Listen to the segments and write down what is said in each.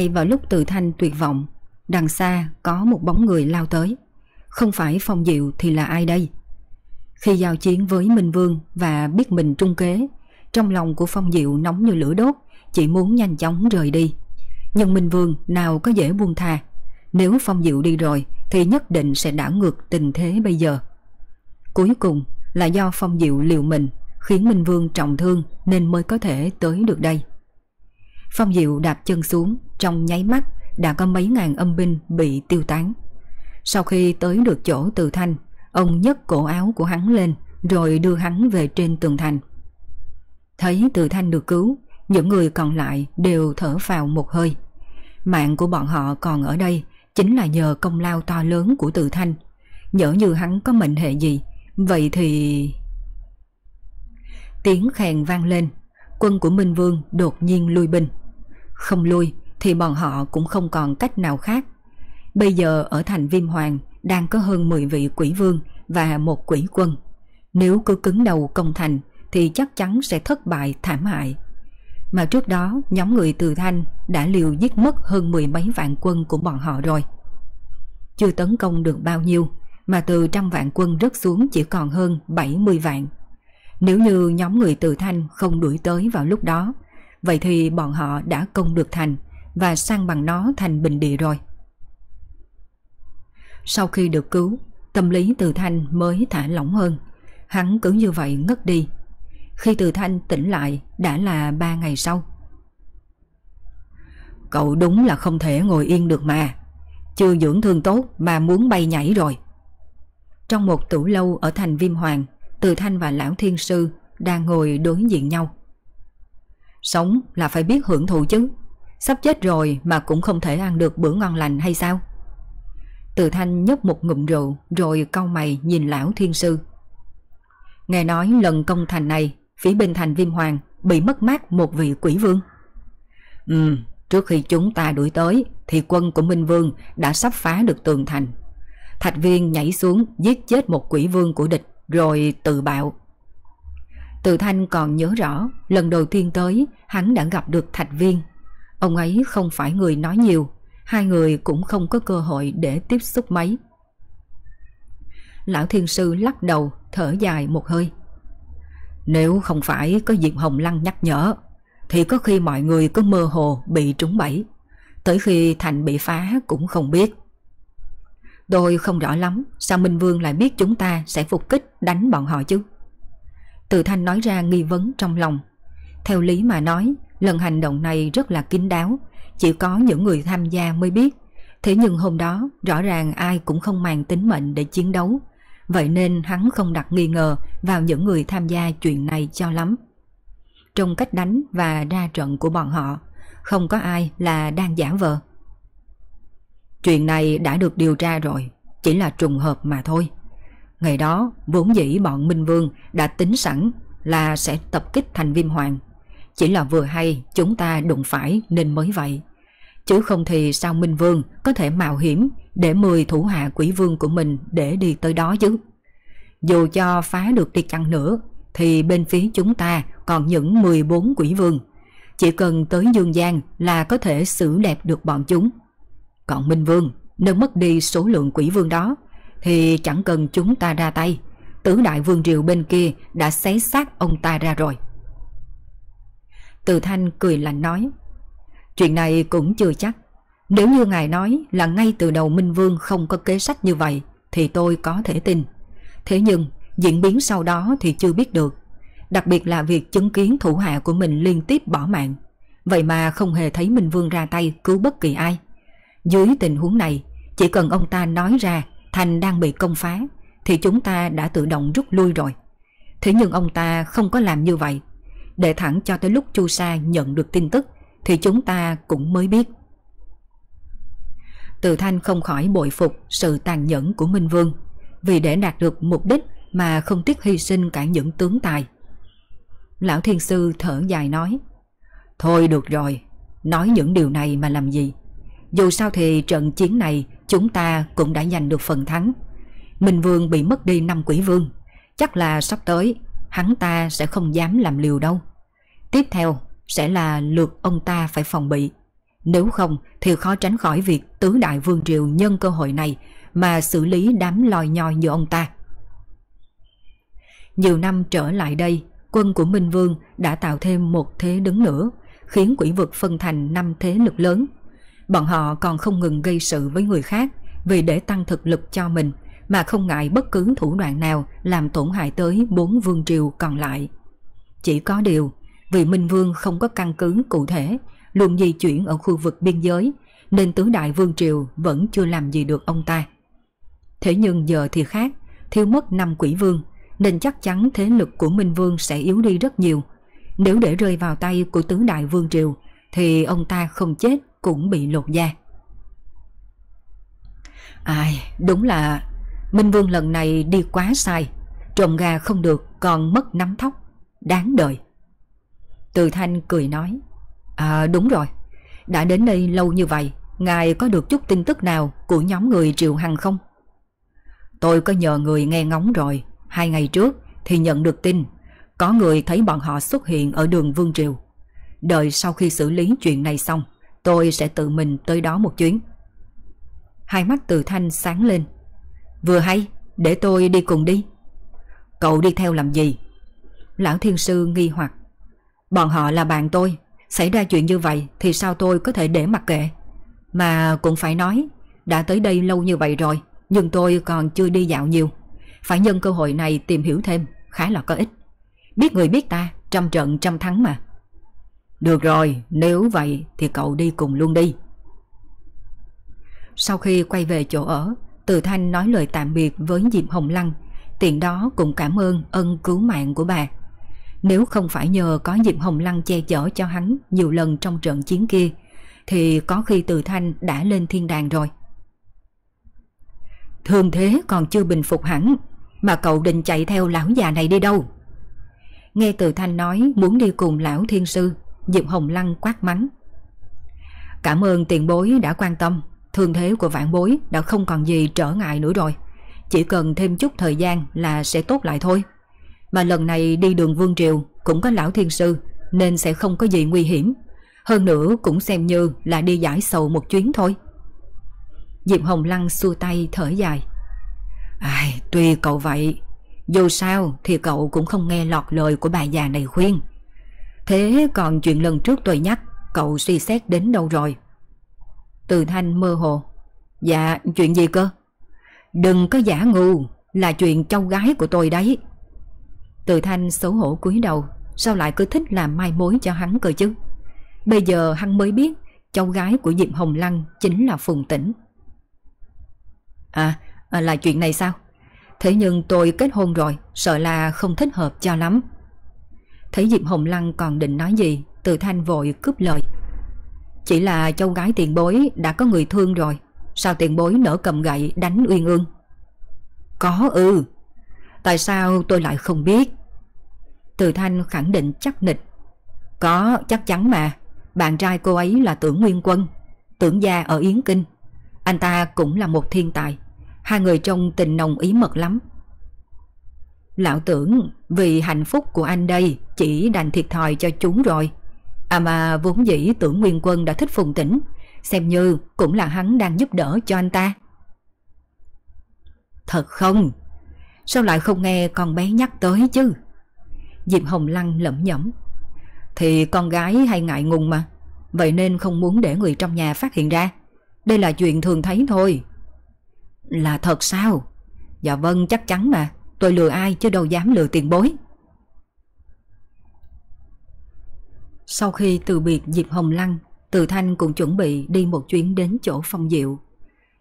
Ngay vào lúc tự thanh tuyệt vọng, đằng xa có một bóng người lao tới. Không phải Phong Diệu thì là ai đây? Khi giao chiến với Minh Vương và biết mình trung kế, trong lòng của Phong Diệu nóng như lửa đốt, chỉ muốn nhanh chóng rời đi. Nhưng Minh Vương nào có dễ buông tha. Nếu Phong Diệu đi rồi thì nhất định sẽ đảo ngược tình thế bây giờ. Cuối cùng là do Phong Diệu liều mình khiến Minh Vương trọng thương nên mới có thể tới được đây. Phong Diệu đạp chân xuống trong nháy mắt đã có mấy ngàn âm binh bị tiêu tán. Sau khi tới được chỗ từ thanh, ông nhấc cổ áo của hắn lên rồi đưa hắn về trên tường thành. Thấy từ thanh được cứu, những người còn lại đều thở vào một hơi. Mạng của bọn họ còn ở đây chính là nhờ công lao to lớn của từ thanh. Nhỡ như hắn có mệnh hệ gì, vậy thì... Tiếng khèn vang lên, quân của Minh Vương đột nhiên lui binh. Không lui thì bọn họ cũng không còn cách nào khác. Bây giờ ở thành Viêm Hoàng đang có hơn 10 vị quỷ vương và một quỷ quân. Nếu cứ cứng đầu công thành thì chắc chắn sẽ thất bại thảm hại. Mà trước đó, nhóm người từ thanh đã liều giết mất hơn mười mấy vạn quân của bọn họ rồi. Chưa tấn công được bao nhiêu, mà từ trăm vạn quân rớt xuống chỉ còn hơn 70 vạn. Nếu như nhóm người từ thanh không đuổi tới vào lúc đó Vậy thì bọn họ đã công được thành và sang bằng nó thành bình địa rồi. Sau khi được cứu, tâm lý Từ Thanh mới thả lỏng hơn. Hắn cứ như vậy ngất đi. Khi Từ Thanh tỉnh lại đã là ba ngày sau. Cậu đúng là không thể ngồi yên được mà. Chưa dưỡng thương tốt mà muốn bay nhảy rồi. Trong một tủ lâu ở thành Viêm Hoàng, Từ Thanh và Lão Thiên Sư đang ngồi đối diện nhau. Sống là phải biết hưởng thụ chứ. Sắp chết rồi mà cũng không thể ăn được bữa ngon lành hay sao? Từ thanh nhấp một ngụm rượu, Rồi cau mày nhìn lão thiên sư. Nghe nói lần công thành này, Phía bên thành viêm hoàng Bị mất mát một vị quỷ vương. Ừ Trước khi chúng ta đuổi tới, Thì quân của Minh Vương đã sắp phá được tường thành. Thạch viên nhảy xuống Giết chết một quỷ vương của địch, Rồi tự bạo từ Thanh còn nhớ rõ lần đầu tiên tới hắn đã gặp được Thạch Viên. Ông ấy không phải người nói nhiều, hai người cũng không có cơ hội để tiếp xúc mấy. Lão Thiên Sư lắc đầu, thở dài một hơi. Nếu không phải có Diệp Hồng Lăng nhắc nhở, thì có khi mọi người có mơ hồ bị trúng bẫy. Tới khi thành bị phá cũng không biết. Tôi không rõ lắm sao Minh Vương lại biết chúng ta sẽ phục kích đánh bọn họ chứ. Từ Thanh nói ra nghi vấn trong lòng. Theo lý mà nói, lần hành động này rất là kín đáo, chỉ có những người tham gia mới biết. Thế nhưng hôm đó, rõ ràng ai cũng không mang tính mệnh để chiến đấu. Vậy nên hắn không đặt nghi ngờ vào những người tham gia chuyện này cho lắm. Trong cách đánh và ra trận của bọn họ, không có ai là đang giả vờ. Chuyện này đã được điều tra rồi, chỉ là trùng hợp mà thôi. Ngày đó, vốn dĩ bọn Minh Vương đã tính sẵn là sẽ tập kích thành viêm hoàng. Chỉ là vừa hay chúng ta đụng phải nên mới vậy. Chứ không thì sao Minh Vương có thể mạo hiểm để mười thủ hạ quỷ vương của mình để đi tới đó chứ. Dù cho phá được đi chăng nữa, thì bên phía chúng ta còn những 14 quỷ vương. Chỉ cần tới Dương Giang là có thể xử đẹp được bọn chúng. Còn Minh Vương, nếu mất đi số lượng quỷ vương đó thì chẳng cần chúng ta ra tay. Tứ đại vương triều bên kia đã xé xác ông ta ra rồi. Từ Thanh cười lạnh nói, Chuyện này cũng chưa chắc. Nếu như ngài nói là ngay từ đầu Minh Vương không có kế sách như vậy, Thì tôi có thể tin. Thế nhưng, diễn biến sau đó thì chưa biết được. Đặc biệt là việc chứng kiến thủ hạ của mình liên tiếp bỏ mạng. Vậy mà không hề thấy Minh Vương ra tay cứu bất kỳ ai. Dưới tình huống này, Chỉ cần ông ta nói ra thành đang bị công phá, thì chúng ta đã tự động rút lui rồi. Thế nhưng ông ta không có làm như vậy. Để thẳng cho tới lúc Chu Sa nhận được tin tức thì chúng ta cũng mới biết. Từ Thanh không khỏi bội phục sự tàn nhẫn của Minh Vương vì để đạt được mục đích mà không tiếc hy sinh cả những tướng tài. Lão Thiên Sư thở dài nói Thôi được rồi, nói những điều này mà làm gì? Dù sao thì trận chiến này chúng ta cũng đã giành được phần thắng. Minh Vương bị mất đi năm quỷ vương, chắc là sắp tới hắn ta sẽ không dám làm liều đâu. Tiếp theo sẽ là lượt ông ta phải phòng bị. Nếu không thì khó tránh khỏi việc tứ đại vương triều nhân cơ hội này mà xử lý đám lòi nhoi như ông ta. Nhiều năm trở lại đây, quân của Minh Vương đã tạo thêm một thế đứng nữa, khiến quỷ vực phân thành năm thế lực lớn. Bọn họ còn không ngừng gây sự với người khác vì để tăng thực lực cho mình mà không ngại bất cứ thủ đoạn nào làm tổn hại tới bốn vương triều còn lại. Chỉ có điều, vì Minh Vương không có căn cứ cụ thể, luôn di chuyển ở khu vực biên giới, nên tứ đại vương triều vẫn chưa làm gì được ông ta. Thế nhưng giờ thì khác, thiếu mất năm quỷ vương, nên chắc chắn thế lực của Minh Vương sẽ yếu đi rất nhiều. Nếu để rơi vào tay của tứ đại vương triều, thì ông ta không chết cũng bị lột da. Ai, đúng là Minh Vương lần này đi quá sai, trộm gà không được còn mất nắm thóc, đáng đời. Từ Thanh cười nói, à đúng rồi, đã đến đây lâu như vậy, ngài có được chút tin tức nào của nhóm người Triệu Hằng không? Tôi có nhờ người nghe ngóng rồi, hai ngày trước thì nhận được tin, có người thấy bọn họ xuất hiện ở đường Vương Triều. Đợi sau khi xử lý chuyện này xong, tôi sẽ tự mình tới đó một chuyến. Hai mắt từ thanh sáng lên. Vừa hay, để tôi đi cùng đi. Cậu đi theo làm gì? Lão thiên sư nghi hoặc. Bọn họ là bạn tôi, xảy ra chuyện như vậy thì sao tôi có thể để mặc kệ? Mà cũng phải nói, đã tới đây lâu như vậy rồi, nhưng tôi còn chưa đi dạo nhiều. Phải nhân cơ hội này tìm hiểu thêm, khá là có ích. Biết người biết ta, trăm trận trăm thắng mà. Được rồi, nếu vậy thì cậu đi cùng luôn đi. Sau khi quay về chỗ ở, Từ Thanh nói lời tạm biệt với Diệp Hồng Lăng, tiện đó cũng cảm ơn ân cứu mạng của bà. Nếu không phải nhờ có Diệp Hồng Lăng che chở cho hắn nhiều lần trong trận chiến kia, thì có khi Từ Thanh đã lên thiên đàng rồi. Thường thế còn chưa bình phục hẳn, mà cậu định chạy theo lão già này đi đâu? Nghe Từ Thanh nói muốn đi cùng lão thiên sư, Diệp Hồng Lăng quát mắng. Cảm ơn tiền bối đã quan tâm, thương thế của vạn bối đã không còn gì trở ngại nữa rồi. Chỉ cần thêm chút thời gian là sẽ tốt lại thôi. Mà lần này đi đường Vương Triều cũng có lão thiên sư nên sẽ không có gì nguy hiểm. Hơn nữa cũng xem như là đi giải sầu một chuyến thôi. Diệp Hồng Lăng xua tay thở dài. Ai, tùy cậu vậy. Dù sao thì cậu cũng không nghe lọt lời của bà già này khuyên. Thế còn chuyện lần trước tôi nhắc, cậu suy xét đến đâu rồi? Từ thanh mơ hồ. Dạ, chuyện gì cơ? Đừng có giả ngu, là chuyện cháu gái của tôi đấy. Từ thanh xấu hổ cúi đầu, sao lại cứ thích làm mai mối cho hắn cơ chứ? Bây giờ hắn mới biết cháu gái của Diệp Hồng Lăng chính là Phùng Tĩnh. À, à, là chuyện này sao? Thế nhưng tôi kết hôn rồi, sợ là không thích hợp cho lắm. Thấy Diệp Hồng Lăng còn định nói gì, từ thanh vội cướp lời. Chỉ là châu gái tiền bối đã có người thương rồi, sao tiền bối nở cầm gậy đánh Uyên Ương? Có ư, tại sao tôi lại không biết? Từ thanh khẳng định chắc nịch. Có, chắc chắn mà, bạn trai cô ấy là tưởng Nguyên Quân, tưởng gia ở Yến Kinh. Anh ta cũng là một thiên tài, hai người trong tình nồng ý mật lắm. Lão tưởng vì hạnh phúc của anh đây chỉ đành thiệt thòi cho chúng rồi. À mà vốn dĩ tưởng Nguyên Quân đã thích Phùng Tĩnh, xem như cũng là hắn đang giúp đỡ cho anh ta. Thật không? Sao lại không nghe con bé nhắc tới chứ? Diệp Hồng Lăng lẩm nhẩm. Thì con gái hay ngại ngùng mà, vậy nên không muốn để người trong nhà phát hiện ra. Đây là chuyện thường thấy thôi. Là thật sao? Dạ vâng chắc chắn mà. Tôi lừa ai chứ đâu dám lừa tiền bối Sau khi từ biệt Diệp Hồng Lăng Từ Thanh cũng chuẩn bị đi một chuyến đến chỗ phong diệu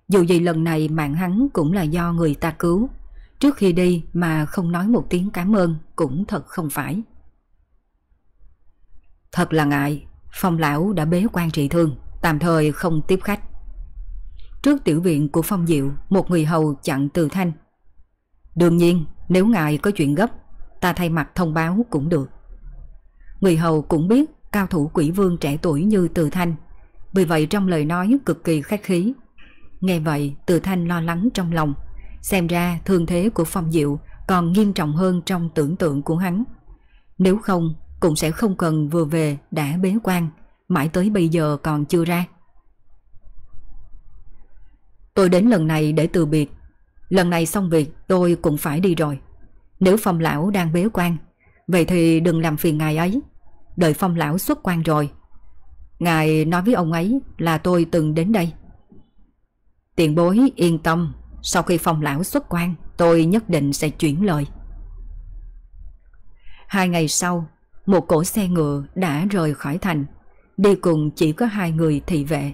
Dù gì lần này mạng hắn cũng là do người ta cứu. Trước khi đi mà không nói một tiếng cảm ơn cũng thật không phải. Thật là ngại, phong lão đã bế quan trị thương, tạm thời không tiếp khách. Trước tiểu viện của phong diệu, một người hầu chặn từ thanh. Đương nhiên, nếu ngài có chuyện gấp, ta thay mặt thông báo cũng được. Người hầu cũng biết cao thủ quỷ vương trẻ tuổi như từ thanh, vì vậy trong lời nói cực kỳ khách khí. Nghe vậy, từ thanh lo lắng trong lòng, xem ra thương thế của phong diệu còn nghiêm trọng hơn trong tưởng tượng của hắn. Nếu không, cũng sẽ không cần vừa về đã bế quan, mãi tới bây giờ còn chưa ra. Tôi đến lần này để từ biệt, lần này xong việc tôi cũng phải đi rồi. Nếu phong lão đang bế quan, vậy thì đừng làm phiền ngài ấy. Đợi phong lão xuất quan rồi. Ngài nói với ông ấy là tôi từng đến đây. Tiền bối yên tâm, sau khi phong lão xuất quan, tôi nhất định sẽ chuyển lời. Hai ngày sau, một cổ xe ngựa đã rời khỏi thành, đi cùng chỉ có hai người thị vệ.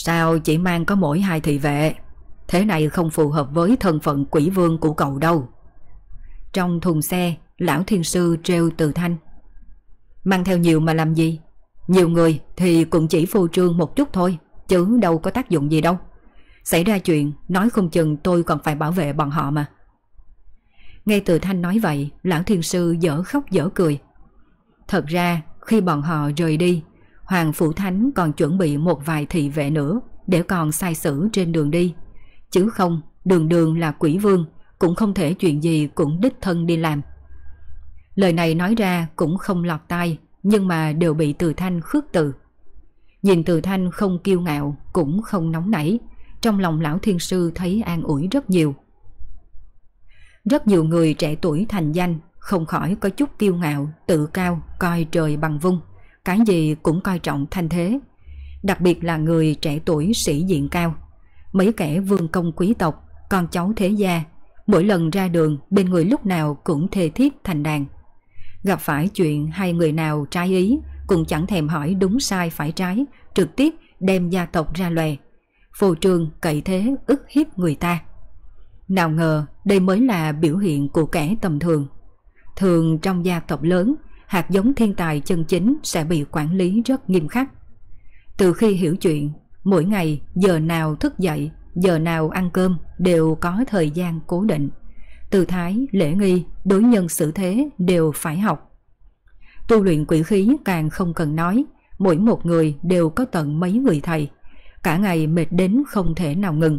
Sao chỉ mang có mỗi hai thị vệ? Thế này không phù hợp với thân phận quỷ vương của cậu đâu. Trong thùng xe, lão thiên sư treo từ thanh. Mang theo nhiều mà làm gì? Nhiều người thì cũng chỉ phô trương một chút thôi, chứ đâu có tác dụng gì đâu. Xảy ra chuyện, nói không chừng tôi còn phải bảo vệ bọn họ mà. Nghe từ thanh nói vậy, lão thiên sư dở khóc dở cười. Thật ra, khi bọn họ rời đi, Hoàng Phủ Thánh còn chuẩn bị một vài thị vệ nữa để còn sai sử trên đường đi. Chứ không, đường đường là quỷ vương, cũng không thể chuyện gì cũng đích thân đi làm. Lời này nói ra cũng không lọt tai, nhưng mà đều bị Từ Thanh khước từ. Nhìn Từ Thanh không kiêu ngạo, cũng không nóng nảy, trong lòng lão thiên sư thấy an ủi rất nhiều. Rất nhiều người trẻ tuổi thành danh không khỏi có chút kiêu ngạo, tự cao, coi trời bằng vung, cái gì cũng coi trọng thanh thế. Đặc biệt là người trẻ tuổi sĩ diện cao. Mấy kẻ vương công quý tộc, con cháu thế gia, mỗi lần ra đường bên người lúc nào cũng thề thiết thành đàn. Gặp phải chuyện hai người nào trái ý cũng chẳng thèm hỏi đúng sai phải trái, trực tiếp đem gia tộc ra lòe. Phô trương cậy thế ức hiếp người ta. Nào ngờ đây mới là biểu hiện của kẻ tầm thường. Thường trong gia tộc lớn, hạt giống thiên tài chân chính sẽ bị quản lý rất nghiêm khắc. Từ khi hiểu chuyện, mỗi ngày giờ nào thức dậy, giờ nào ăn cơm đều có thời gian cố định. Từ thái, lễ nghi, đối nhân xử thế đều phải học. Tu luyện quỷ khí càng không cần nói, mỗi một người đều có tận mấy người thầy. Cả ngày mệt đến không thể nào ngừng.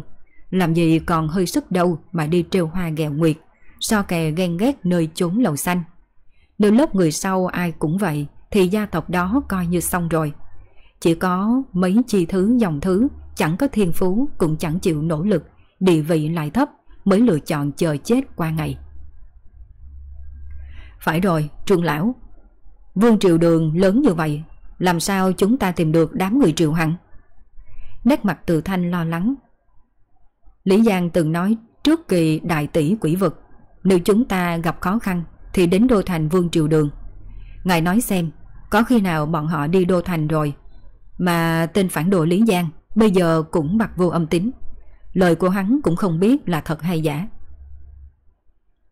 Làm gì còn hơi sức đâu mà đi trêu hoa ghẹo nguyệt, so kè ghen ghét nơi chốn lầu xanh. Nếu lớp người sau ai cũng vậy thì gia tộc đó coi như xong rồi. Chỉ có mấy chi thứ dòng thứ chẳng có thiên phú cũng chẳng chịu nỗ lực, địa vị lại thấp mới lựa chọn chờ chết qua ngày. Phải rồi, trương lão. Vương triều đường lớn như vậy, làm sao chúng ta tìm được đám người triều hằng? Nét mặt từ thanh lo lắng. Lý Giang từng nói trước kỳ đại tỷ quỷ vực, nếu chúng ta gặp khó khăn thì đến đô thành vương triều đường. Ngài nói xem, có khi nào bọn họ đi đô thành rồi, mà tên phản đồ Lý Giang bây giờ cũng bạc vô âm tính. Lời của hắn cũng không biết là thật hay giả.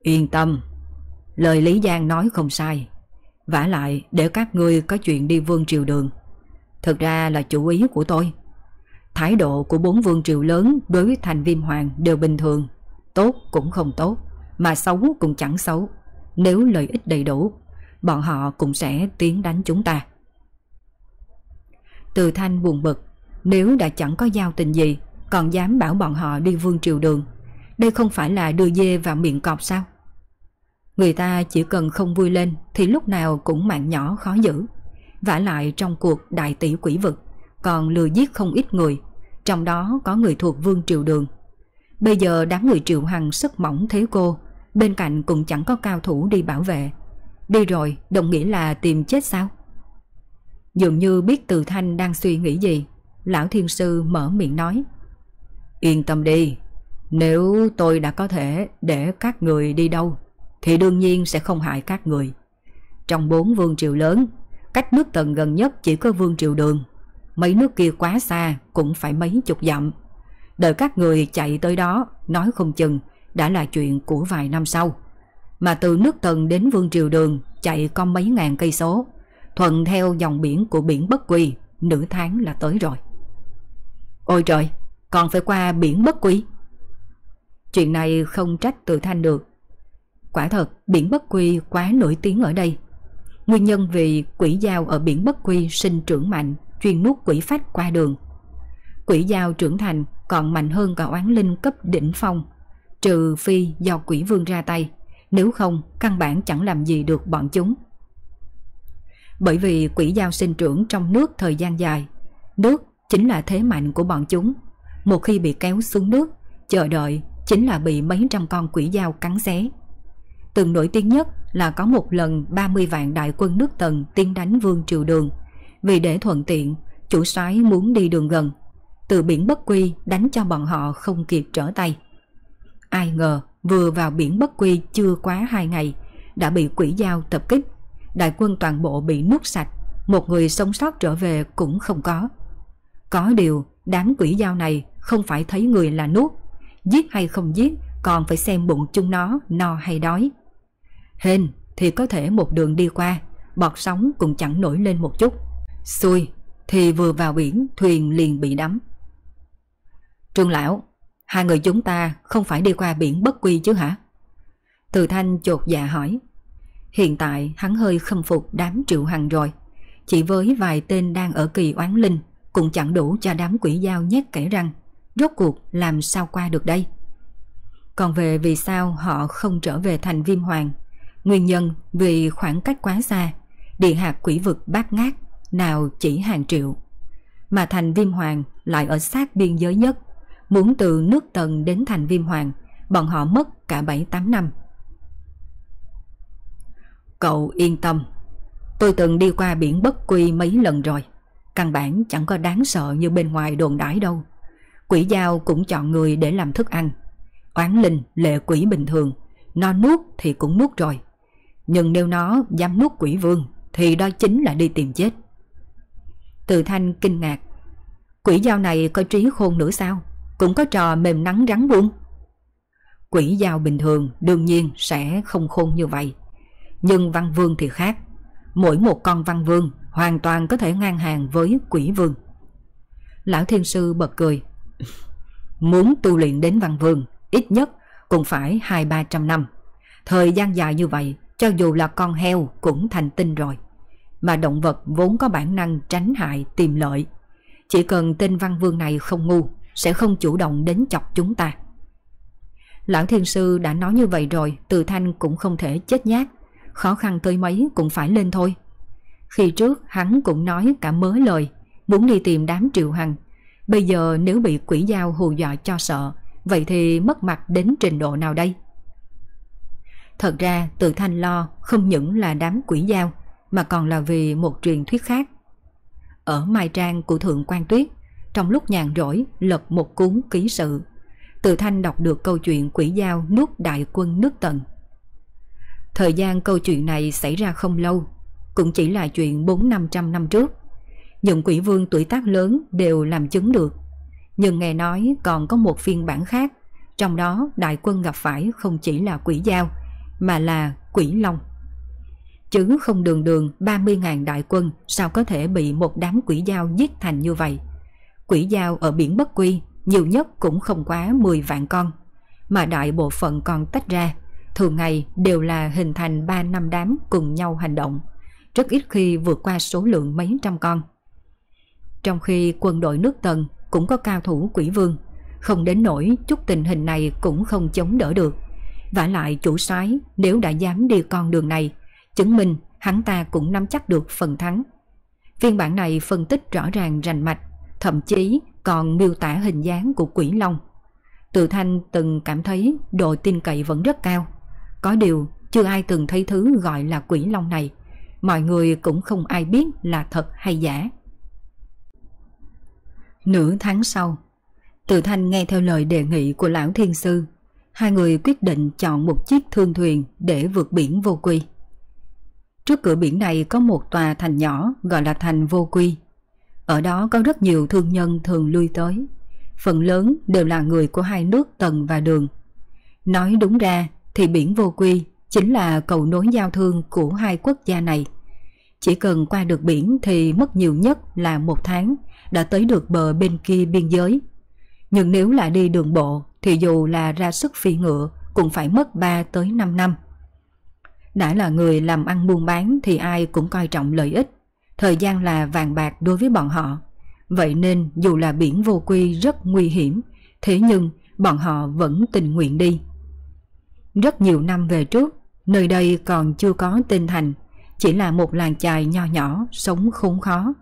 Yên tâm, lời Lý Giang nói không sai. vả lại để các ngươi có chuyện đi vương triều đường. Thực ra là chủ ý của tôi. Thái độ của bốn vương triều lớn đối với thành viêm hoàng đều bình thường. Tốt cũng không tốt, mà xấu cũng chẳng xấu. Nếu lợi ích đầy đủ, bọn họ cũng sẽ tiến đánh chúng ta. Từ thanh buồn bực, nếu đã chẳng có giao tình gì, còn dám bảo bọn họ đi vương triều đường. Đây không phải là đưa dê vào miệng cọp sao? Người ta chỉ cần không vui lên thì lúc nào cũng mạng nhỏ khó giữ. vả lại trong cuộc đại tỷ quỷ vực, còn lừa giết không ít người, trong đó có người thuộc vương triều đường. Bây giờ đám người triệu hằng sức mỏng thế cô, bên cạnh cũng chẳng có cao thủ đi bảo vệ. Đi rồi, đồng nghĩa là tìm chết sao? Dường như biết từ thanh đang suy nghĩ gì, lão thiên sư mở miệng nói. Yên tâm đi, nếu tôi đã có thể để các người đi đâu, thì đương nhiên sẽ không hại các người. Trong bốn vương triều lớn, cách nước tần gần nhất chỉ có vương triều đường. mấy nước kia quá xa cũng phải mấy chục dặm. Đợi các người chạy tới đó, nói không chừng đã là chuyện của vài năm sau. Mà từ nước Tần đến Vương Triều Đường chạy có mấy ngàn cây số, thuận theo dòng biển của biển Bất Quy, nửa tháng là tới rồi. Ôi trời, còn phải qua biển Bất Quy. Chuyện này không trách Tự thanh được. Quả thật, biển Bất Quy quá nổi tiếng ở đây. Nguyên nhân vì quỷ dao ở biển Bất Quy sinh trưởng mạnh, chuyên nuốt quỷ phách qua đường. Quỷ dao trưởng thành còn mạnh hơn cả oán linh cấp đỉnh phong, trừ phi do quỷ vương ra tay, nếu không căn bản chẳng làm gì được bọn chúng. Bởi vì quỷ dao sinh trưởng trong nước thời gian dài, nước chính là thế mạnh của bọn chúng. Một khi bị kéo xuống nước, chờ đợi chính là bị mấy trăm con quỷ dao cắn xé. Từng nổi tiếng nhất là có một lần 30 vạn đại quân nước tần tiến đánh vương triều đường. Vì để thuận tiện, chủ soái muốn đi đường gần. Từ biển Bất Quy đánh cho bọn họ không kịp trở tay. Ai ngờ vừa vào biển Bất Quy chưa quá hai ngày đã bị quỷ dao tập kích. Đại quân toàn bộ bị nuốt sạch, một người sống sót trở về cũng không có. Có điều, đám quỷ dao này không phải thấy người là nuốt, giết hay không giết còn phải xem bụng chúng nó no hay đói. Hên thì có thể một đường đi qua, bọt sóng cũng chẳng nổi lên một chút. Xui thì vừa vào biển thuyền liền bị đắm. Trương Lão, hai người chúng ta không phải đi qua biển bất quy chứ hả? Từ Thanh chột dạ hỏi. Hiện tại hắn hơi khâm phục đám triệu hằng rồi. Chỉ với vài tên đang ở kỳ oán linh cũng chẳng đủ cho đám quỷ dao nhét kẻ răng. Rốt cuộc làm sao qua được đây? Còn về vì sao họ không trở về thành viêm hoàng Nguyên nhân vì khoảng cách quá xa, địa hạt quỷ vực bát ngát, Nào chỉ hàng triệu Mà thành viêm hoàng lại ở sát biên giới nhất Muốn từ nước tần đến thành viêm hoàng, Bọn họ mất cả 7-8 năm. Cậu yên tâm, Tôi từng đi qua biển bất quy mấy lần rồi, Căn bản chẳng có đáng sợ như bên ngoài đồn đãi đâu. Quỷ dao cũng chọn người để làm thức ăn. Oán linh, lệ quỷ bình thường Nó nuốt thì cũng nuốt rồi. Nhưng nếu nó dám nuốt quỷ vương, Thì đó chính là đi tìm chết. Từ thanh kinh ngạc, Quỷ dao này có trí khôn nữa sao? Cũng có trò mềm nắng rắn buông Quỷ giao bình thường đương nhiên sẽ không khôn như vậy Nhưng văn vương thì khác Mỗi một con văn vương hoàn toàn có thể ngang hàng với quỷ vương Lão thiên sư bật cười Muốn tu luyện đến văn vương ít nhất cũng phải hai ba trăm năm. Thời gian dài như vậy, cho dù là con heo cũng thành tinh rồi. Mà động vật vốn có bản năng tránh hại tìm lợi. Chỉ cần tên văn vương này không ngu, sẽ không chủ động đến chọc chúng ta. Lão thiên sư đã nói như vậy rồi, từ thanh cũng không thể chết nhát. Khó khăn tới mấy cũng phải lên thôi. Khi trước hắn cũng nói cả mớ lời, muốn đi tìm đám triệu hằng. Bây giờ nếu bị quỷ dao hù dọa cho sợ, Vậy thì mất mặt đến trình độ nào đây? Thật ra tự thanh lo không những là đám quỷ giao mà còn là vì một truyền thuyết khác. Ở Mai Trang của Thượng quan Tuyết, trong lúc nhàn rỗi lật một cuốn ký sự, tự thanh đọc được câu chuyện quỷ giao nuốt đại quân nước tần. Thời gian câu chuyện này xảy ra không lâu, cũng chỉ là chuyện 4-500 năm trước. Những quỷ vương tuổi tác lớn đều làm chứng được nhưng nghe nói còn có một phiên bản khác, trong đó đại quân gặp phải không chỉ là quỷ dao, mà là quỷ long. Chứ không đường đường 30.000 đại quân sao có thể bị một đám quỷ dao giết thành như vậy. Quỷ dao ở biển Bất Quy nhiều nhất cũng không quá 10 vạn con, mà đại bộ phận còn tách ra, thường ngày đều là hình thành 3 năm đám cùng nhau hành động, rất ít khi vượt qua số lượng mấy trăm con. Trong khi quân đội nước Tần cũng có cao thủ quỷ vương, không đến nỗi chút tình hình này cũng không chống đỡ được. vả lại chủ soái nếu đã dám đi con đường này, chứng minh hắn ta cũng nắm chắc được phần thắng. Phiên bản này phân tích rõ ràng rành mạch, thậm chí còn miêu tả hình dáng của quỷ long. Từ thanh từng cảm thấy độ tin cậy vẫn rất cao. Có điều chưa ai từng thấy thứ gọi là quỷ long này. Mọi người cũng không ai biết là thật hay giả. Nửa tháng sau, Từ Thanh nghe theo lời đề nghị của Lão Thiên Sư, hai người quyết định chọn một chiếc thương thuyền để vượt biển vô quy. Trước cửa biển này có một tòa thành nhỏ gọi là thành vô quy. Ở đó có rất nhiều thương nhân thường lui tới. Phần lớn đều là người của hai nước Tần và Đường. Nói đúng ra thì biển vô quy chính là cầu nối giao thương của hai quốc gia này. Chỉ cần qua được biển thì mất nhiều nhất là một tháng đã tới được bờ bên kia biên giới. Nhưng nếu là đi đường bộ thì dù là ra sức phi ngựa cũng phải mất 3 tới 5 năm. Đã là người làm ăn buôn bán thì ai cũng coi trọng lợi ích. Thời gian là vàng bạc đối với bọn họ. Vậy nên dù là biển vô quy rất nguy hiểm, thế nhưng bọn họ vẫn tình nguyện đi. Rất nhiều năm về trước, nơi đây còn chưa có tên thành, chỉ là một làng chài nho nhỏ, sống khốn khó.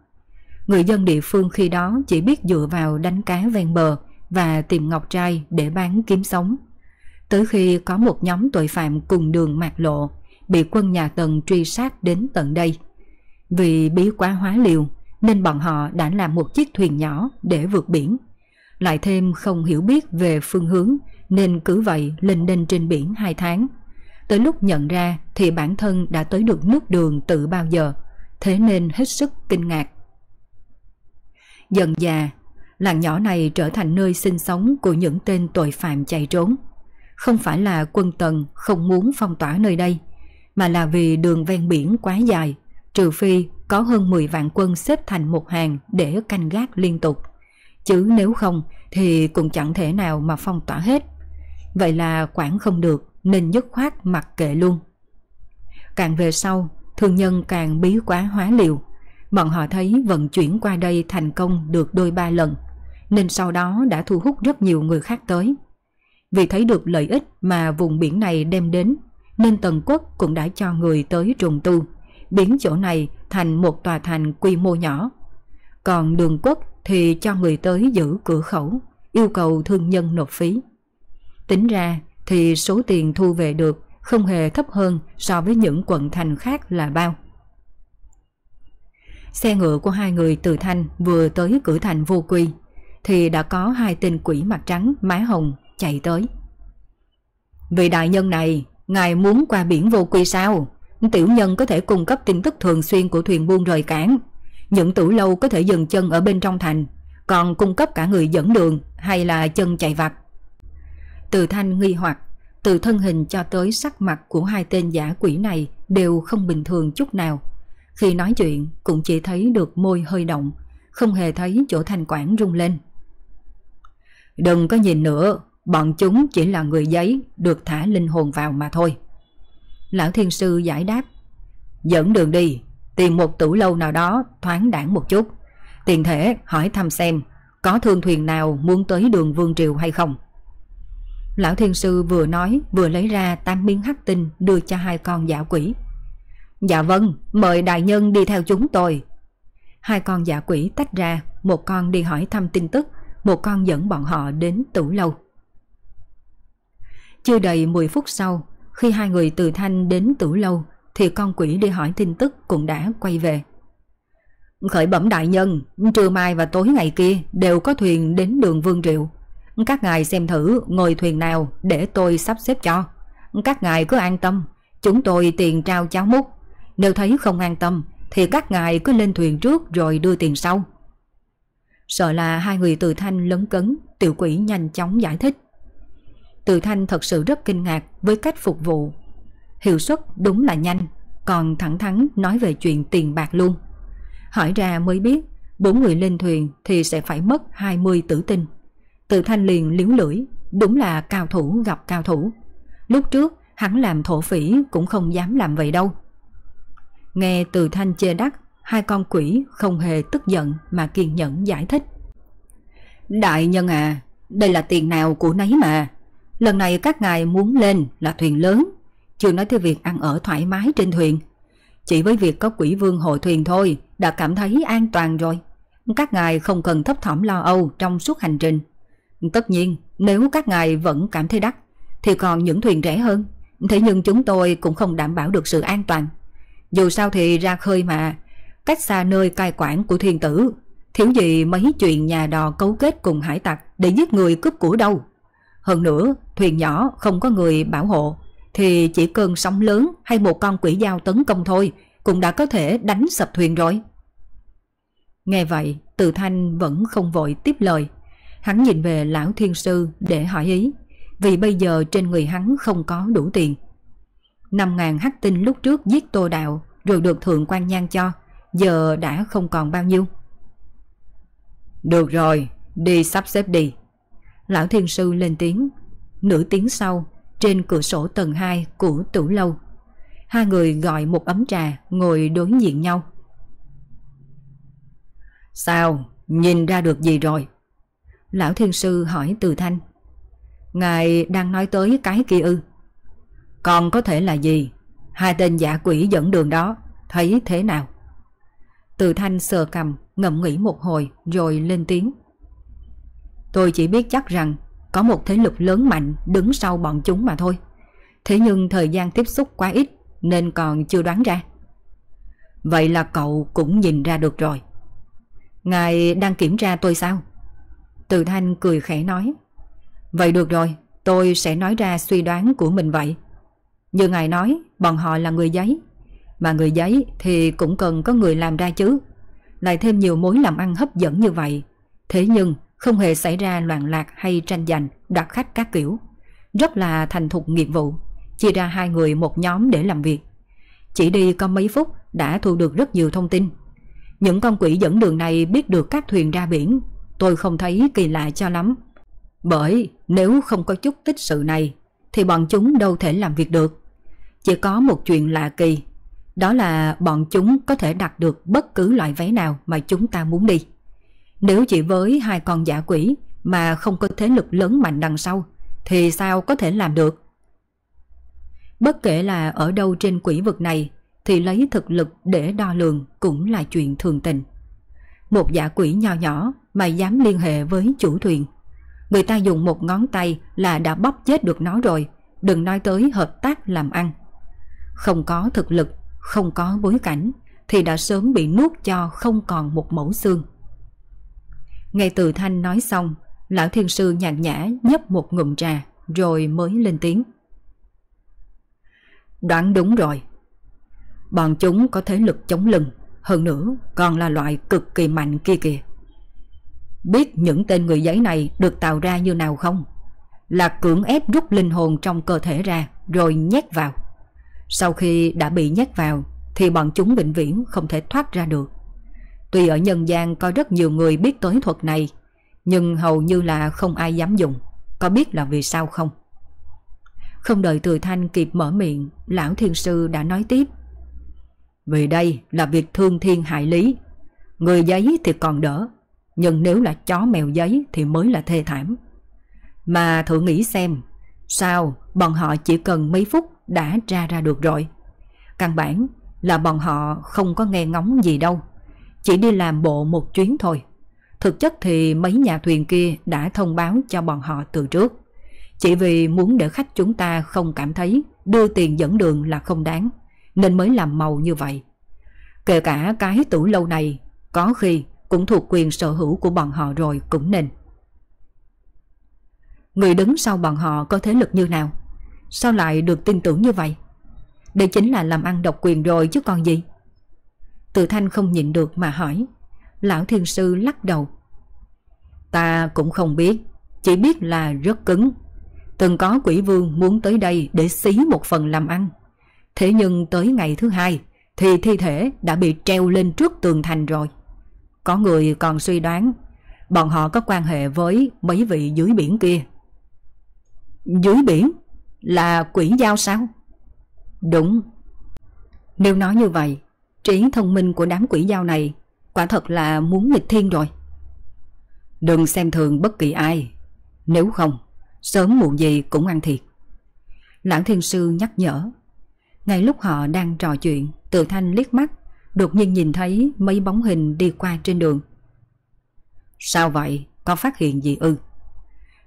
Người dân địa phương khi đó chỉ biết dựa vào đánh cá ven bờ và tìm ngọc trai để bán kiếm sống. Tới khi có một nhóm tội phạm cùng đường mạc lộ, bị quân nhà Tần truy sát đến tận đây. Vì bí quá hóa liều nên bọn họ đã làm một chiếc thuyền nhỏ để vượt biển. Lại thêm không hiểu biết về phương hướng nên cứ vậy lên đên trên biển 2 tháng. Tới lúc nhận ra thì bản thân đã tới được nước đường từ bao giờ, thế nên hết sức kinh ngạc. Dần già, làng nhỏ này trở thành nơi sinh sống của những tên tội phạm chạy trốn. Không phải là quân tần không muốn phong tỏa nơi đây, mà là vì đường ven biển quá dài, trừ phi có hơn 10 vạn quân xếp thành một hàng để canh gác liên tục. Chứ nếu không thì cũng chẳng thể nào mà phong tỏa hết. Vậy là quản không được nên dứt khoát mặc kệ luôn. Càng về sau, thương nhân càng bí quá hóa liều. Bọn họ thấy vận chuyển qua đây thành công được đôi ba lần, nên sau đó đã thu hút rất nhiều người khác tới. Vì thấy được lợi ích mà vùng biển này đem đến, nên Tần Quốc cũng đã cho người tới trùng tu, biến chỗ này thành một tòa thành quy mô nhỏ. Còn đường quốc thì cho người tới giữ cửa khẩu, yêu cầu thương nhân nộp phí. Tính ra thì số tiền thu về được không hề thấp hơn so với những quận thành khác là bao. Xe ngựa của hai người từ Thanh vừa tới cửa thành vô quy thì đã có hai tên quỷ mặt trắng má hồng chạy tới. Vị đại nhân này, ngài muốn qua biển vô quy sao? Tiểu nhân có thể cung cấp tin tức thường xuyên của thuyền buôn rời cảng. Những tủ lâu có thể dừng chân ở bên trong thành, còn cung cấp cả người dẫn đường hay là chân chạy vặt. Từ thanh nghi hoặc, từ thân hình cho tới sắc mặt của hai tên giả quỷ này đều không bình thường chút nào. Khi nói chuyện cũng chỉ thấy được môi hơi động, không hề thấy chỗ thanh quản rung lên. Đừng có nhìn nữa, bọn chúng chỉ là người giấy được thả linh hồn vào mà thôi. Lão thiên sư giải đáp. Dẫn đường đi, Tìm một tủ lâu nào đó thoáng đảng một chút. Tiền thể hỏi thăm xem, Có thương thuyền nào muốn tới đường Vương Triều hay không? Lão thiên sư vừa nói, Vừa lấy ra tam miếng hắc tinh Đưa cho hai con giả quỷ. Dạ vâng mời đại nhân đi theo chúng tôi. Hai con giả quỷ tách ra, Một con đi hỏi thăm tin tức, Một con dẫn bọn họ đến tủ lâu. Chưa đầy 10 phút sau khi hai người từ thanh đến tử lâu thì con quỷ đi hỏi tin tức cũng đã quay về. Khởi bẩm đại nhân, trưa mai và tối ngày kia đều có thuyền đến đường Vương Triệu. Các ngài xem thử ngồi thuyền nào để tôi sắp xếp cho. Các ngài cứ an tâm, chúng tôi tiền trao cháo múc. Nếu thấy không an tâm thì các ngài cứ lên thuyền trước rồi đưa tiền sau. Sợ là hai người từ thanh lấn cấn, tiểu quỷ nhanh chóng giải thích. Từ Thanh thật sự rất kinh ngạc với cách phục vụ. Hiệu suất đúng là nhanh, còn thẳng thắn nói về chuyện tiền bạc luôn. Hỏi ra mới biết, bốn người lên thuyền thì sẽ phải mất 20 tử tinh. Từ Thanh liền liếu lưỡi, đúng là cao thủ gặp cao thủ. Lúc trước, hắn làm thổ phỉ cũng không dám làm vậy đâu. Nghe từ Thanh chê đắc, hai con quỷ không hề tức giận mà kiên nhẫn giải thích. Đại nhân à, đây là tiền nào của nấy mà. Lần này các ngài muốn lên là thuyền lớn, chưa nói tới việc ăn ở thoải mái trên thuyền. Chỉ với việc có quỷ vương hội thuyền thôi đã cảm thấy an toàn rồi. Các ngài không cần thấp thỏm lo âu trong suốt hành trình. Tất nhiên, nếu các ngài vẫn cảm thấy đắt, thì còn những thuyền rẻ hơn. Thế nhưng chúng tôi cũng không đảm bảo được sự an toàn. Dù sao thì ra khơi mà, cách xa nơi cai quản của thiên tử, thiếu gì mấy chuyện nhà đò cấu kết cùng hải tặc để giết người cướp của đâu. Hơn nữa, thuyền nhỏ không có người bảo hộ, thì chỉ cơn sóng lớn hay một con quỷ dao tấn công thôi cũng đã có thể đánh sập thuyền rồi. Nghe vậy, Từ Thanh vẫn không vội tiếp lời. Hắn nhìn về lão thiên sư để hỏi ý, vì bây giờ trên người hắn không có đủ tiền. 5.000 hắc tinh lúc trước giết tô đạo rồi được thượng quan nhan cho, giờ đã không còn bao nhiêu. Được rồi, đi sắp xếp đi. Lão thiên sư lên tiếng. Nửa tiếng sau, trên cửa sổ tầng 2 của tủ lâu, hai người gọi một ấm trà ngồi đối diện nhau. Sao? Nhìn ra được gì rồi? Lão thiên sư hỏi từ thanh. Ngài đang nói tới cái kia ư? Còn có thể là gì? Hai tên giả quỷ dẫn đường đó, thấy thế nào? Từ thanh sờ cầm, ngậm nghĩ một hồi rồi lên tiếng. Tôi chỉ biết chắc rằng có một thế lực lớn mạnh đứng sau bọn chúng mà thôi. Thế nhưng thời gian tiếp xúc quá ít nên còn chưa đoán ra. Vậy là cậu cũng nhìn ra được rồi. Ngài đang kiểm tra tôi sao? Từ Thanh cười khẽ nói. Vậy được rồi, tôi sẽ nói ra suy đoán của mình vậy. Như ngài nói, bọn họ là người giấy. Mà người giấy thì cũng cần có người làm ra chứ. Lại thêm nhiều mối làm ăn hấp dẫn như vậy. Thế nhưng không hề xảy ra loạn lạc hay tranh giành, đoạt khách các kiểu. Rất là thành thục nghiệp vụ, chia ra hai người một nhóm để làm việc. Chỉ đi có mấy phút đã thu được rất nhiều thông tin. Những con quỷ dẫn đường này biết được các thuyền ra biển, tôi không thấy kỳ lạ cho lắm. Bởi nếu không có chút tích sự này, thì bọn chúng đâu thể làm việc được. Chỉ có một chuyện lạ kỳ, đó là bọn chúng có thể đặt được bất cứ loại vé nào mà chúng ta muốn đi. Nếu chỉ với hai con giả quỷ mà không có thế lực lớn mạnh đằng sau, thì sao có thể làm được? Bất kể là ở đâu trên quỷ vực này, thì lấy thực lực để đo lường cũng là chuyện thường tình. Một giả quỷ nho nhỏ mà dám liên hệ với chủ thuyền. Người ta dùng một ngón tay là đã bóp chết được nó rồi, đừng nói tới hợp tác làm ăn. Không có thực lực, không có bối cảnh, thì đã sớm bị nuốt cho không còn một mẫu xương. Ngay từ Thanh nói xong, lão thiên sư nhạt nhã nhấp một ngụm trà rồi mới lên tiếng. Đoán đúng rồi. Bọn chúng có thế lực chống lưng, hơn nữa còn là loại cực kỳ mạnh kia kìa. Biết những tên người giấy này được tạo ra như nào không? Là cưỡng ép rút linh hồn trong cơ thể ra rồi nhét vào. Sau khi đã bị nhét vào thì bọn chúng bệnh viễn không thể thoát ra được. Tuy ở nhân gian có rất nhiều người biết tới thuật này, nhưng hầu như là không ai dám dùng. Có biết là vì sao không? Không đợi Từ Thanh kịp mở miệng, lão thiên sư đã nói tiếp. Vì đây là việc thương thiên hại lý. Người giấy thì còn đỡ, nhưng nếu là chó mèo giấy thì mới là thê thảm. Mà thử nghĩ xem, sao bọn họ chỉ cần mấy phút đã ra ra được rồi. Căn bản là bọn họ không có nghe ngóng gì đâu. Chỉ đi làm bộ một chuyến thôi. Thực chất thì mấy nhà thuyền kia đã thông báo cho bọn họ từ trước. Chỉ vì muốn để khách chúng ta không cảm thấy đưa tiền dẫn đường là không đáng, nên mới làm màu như vậy. Kể cả cái tủ lâu này, có khi cũng thuộc quyền sở hữu của bọn họ rồi cũng nên. Người đứng sau bọn họ có thế lực như nào? Sao lại được tin tưởng như vậy? Đây chính là làm ăn độc quyền rồi chứ còn gì? Từ thanh không nhịn được mà hỏi. Lão thiên sư lắc đầu. Ta cũng không biết, chỉ biết là rất cứng. Từng có quỷ vương muốn tới đây để xí một phần làm ăn. Thế nhưng tới ngày thứ hai thì thi thể đã bị treo lên trước tường thành rồi. Có người còn suy đoán bọn họ có quan hệ với mấy vị dưới biển kia. Dưới biển? Là quỷ giao sao? Đúng. Nếu nói như vậy Trí thông minh của đám quỷ dao này quả thật là muốn nghịch thiên rồi. Đừng xem thường bất kỳ ai, nếu không, sớm muộn gì cũng ăn thiệt. Lão thiên sư nhắc nhở. Ngay lúc họ đang trò chuyện, tự thanh liếc mắt, đột nhiên nhìn thấy mấy bóng hình đi qua trên đường. Sao vậy? Có phát hiện gì ư?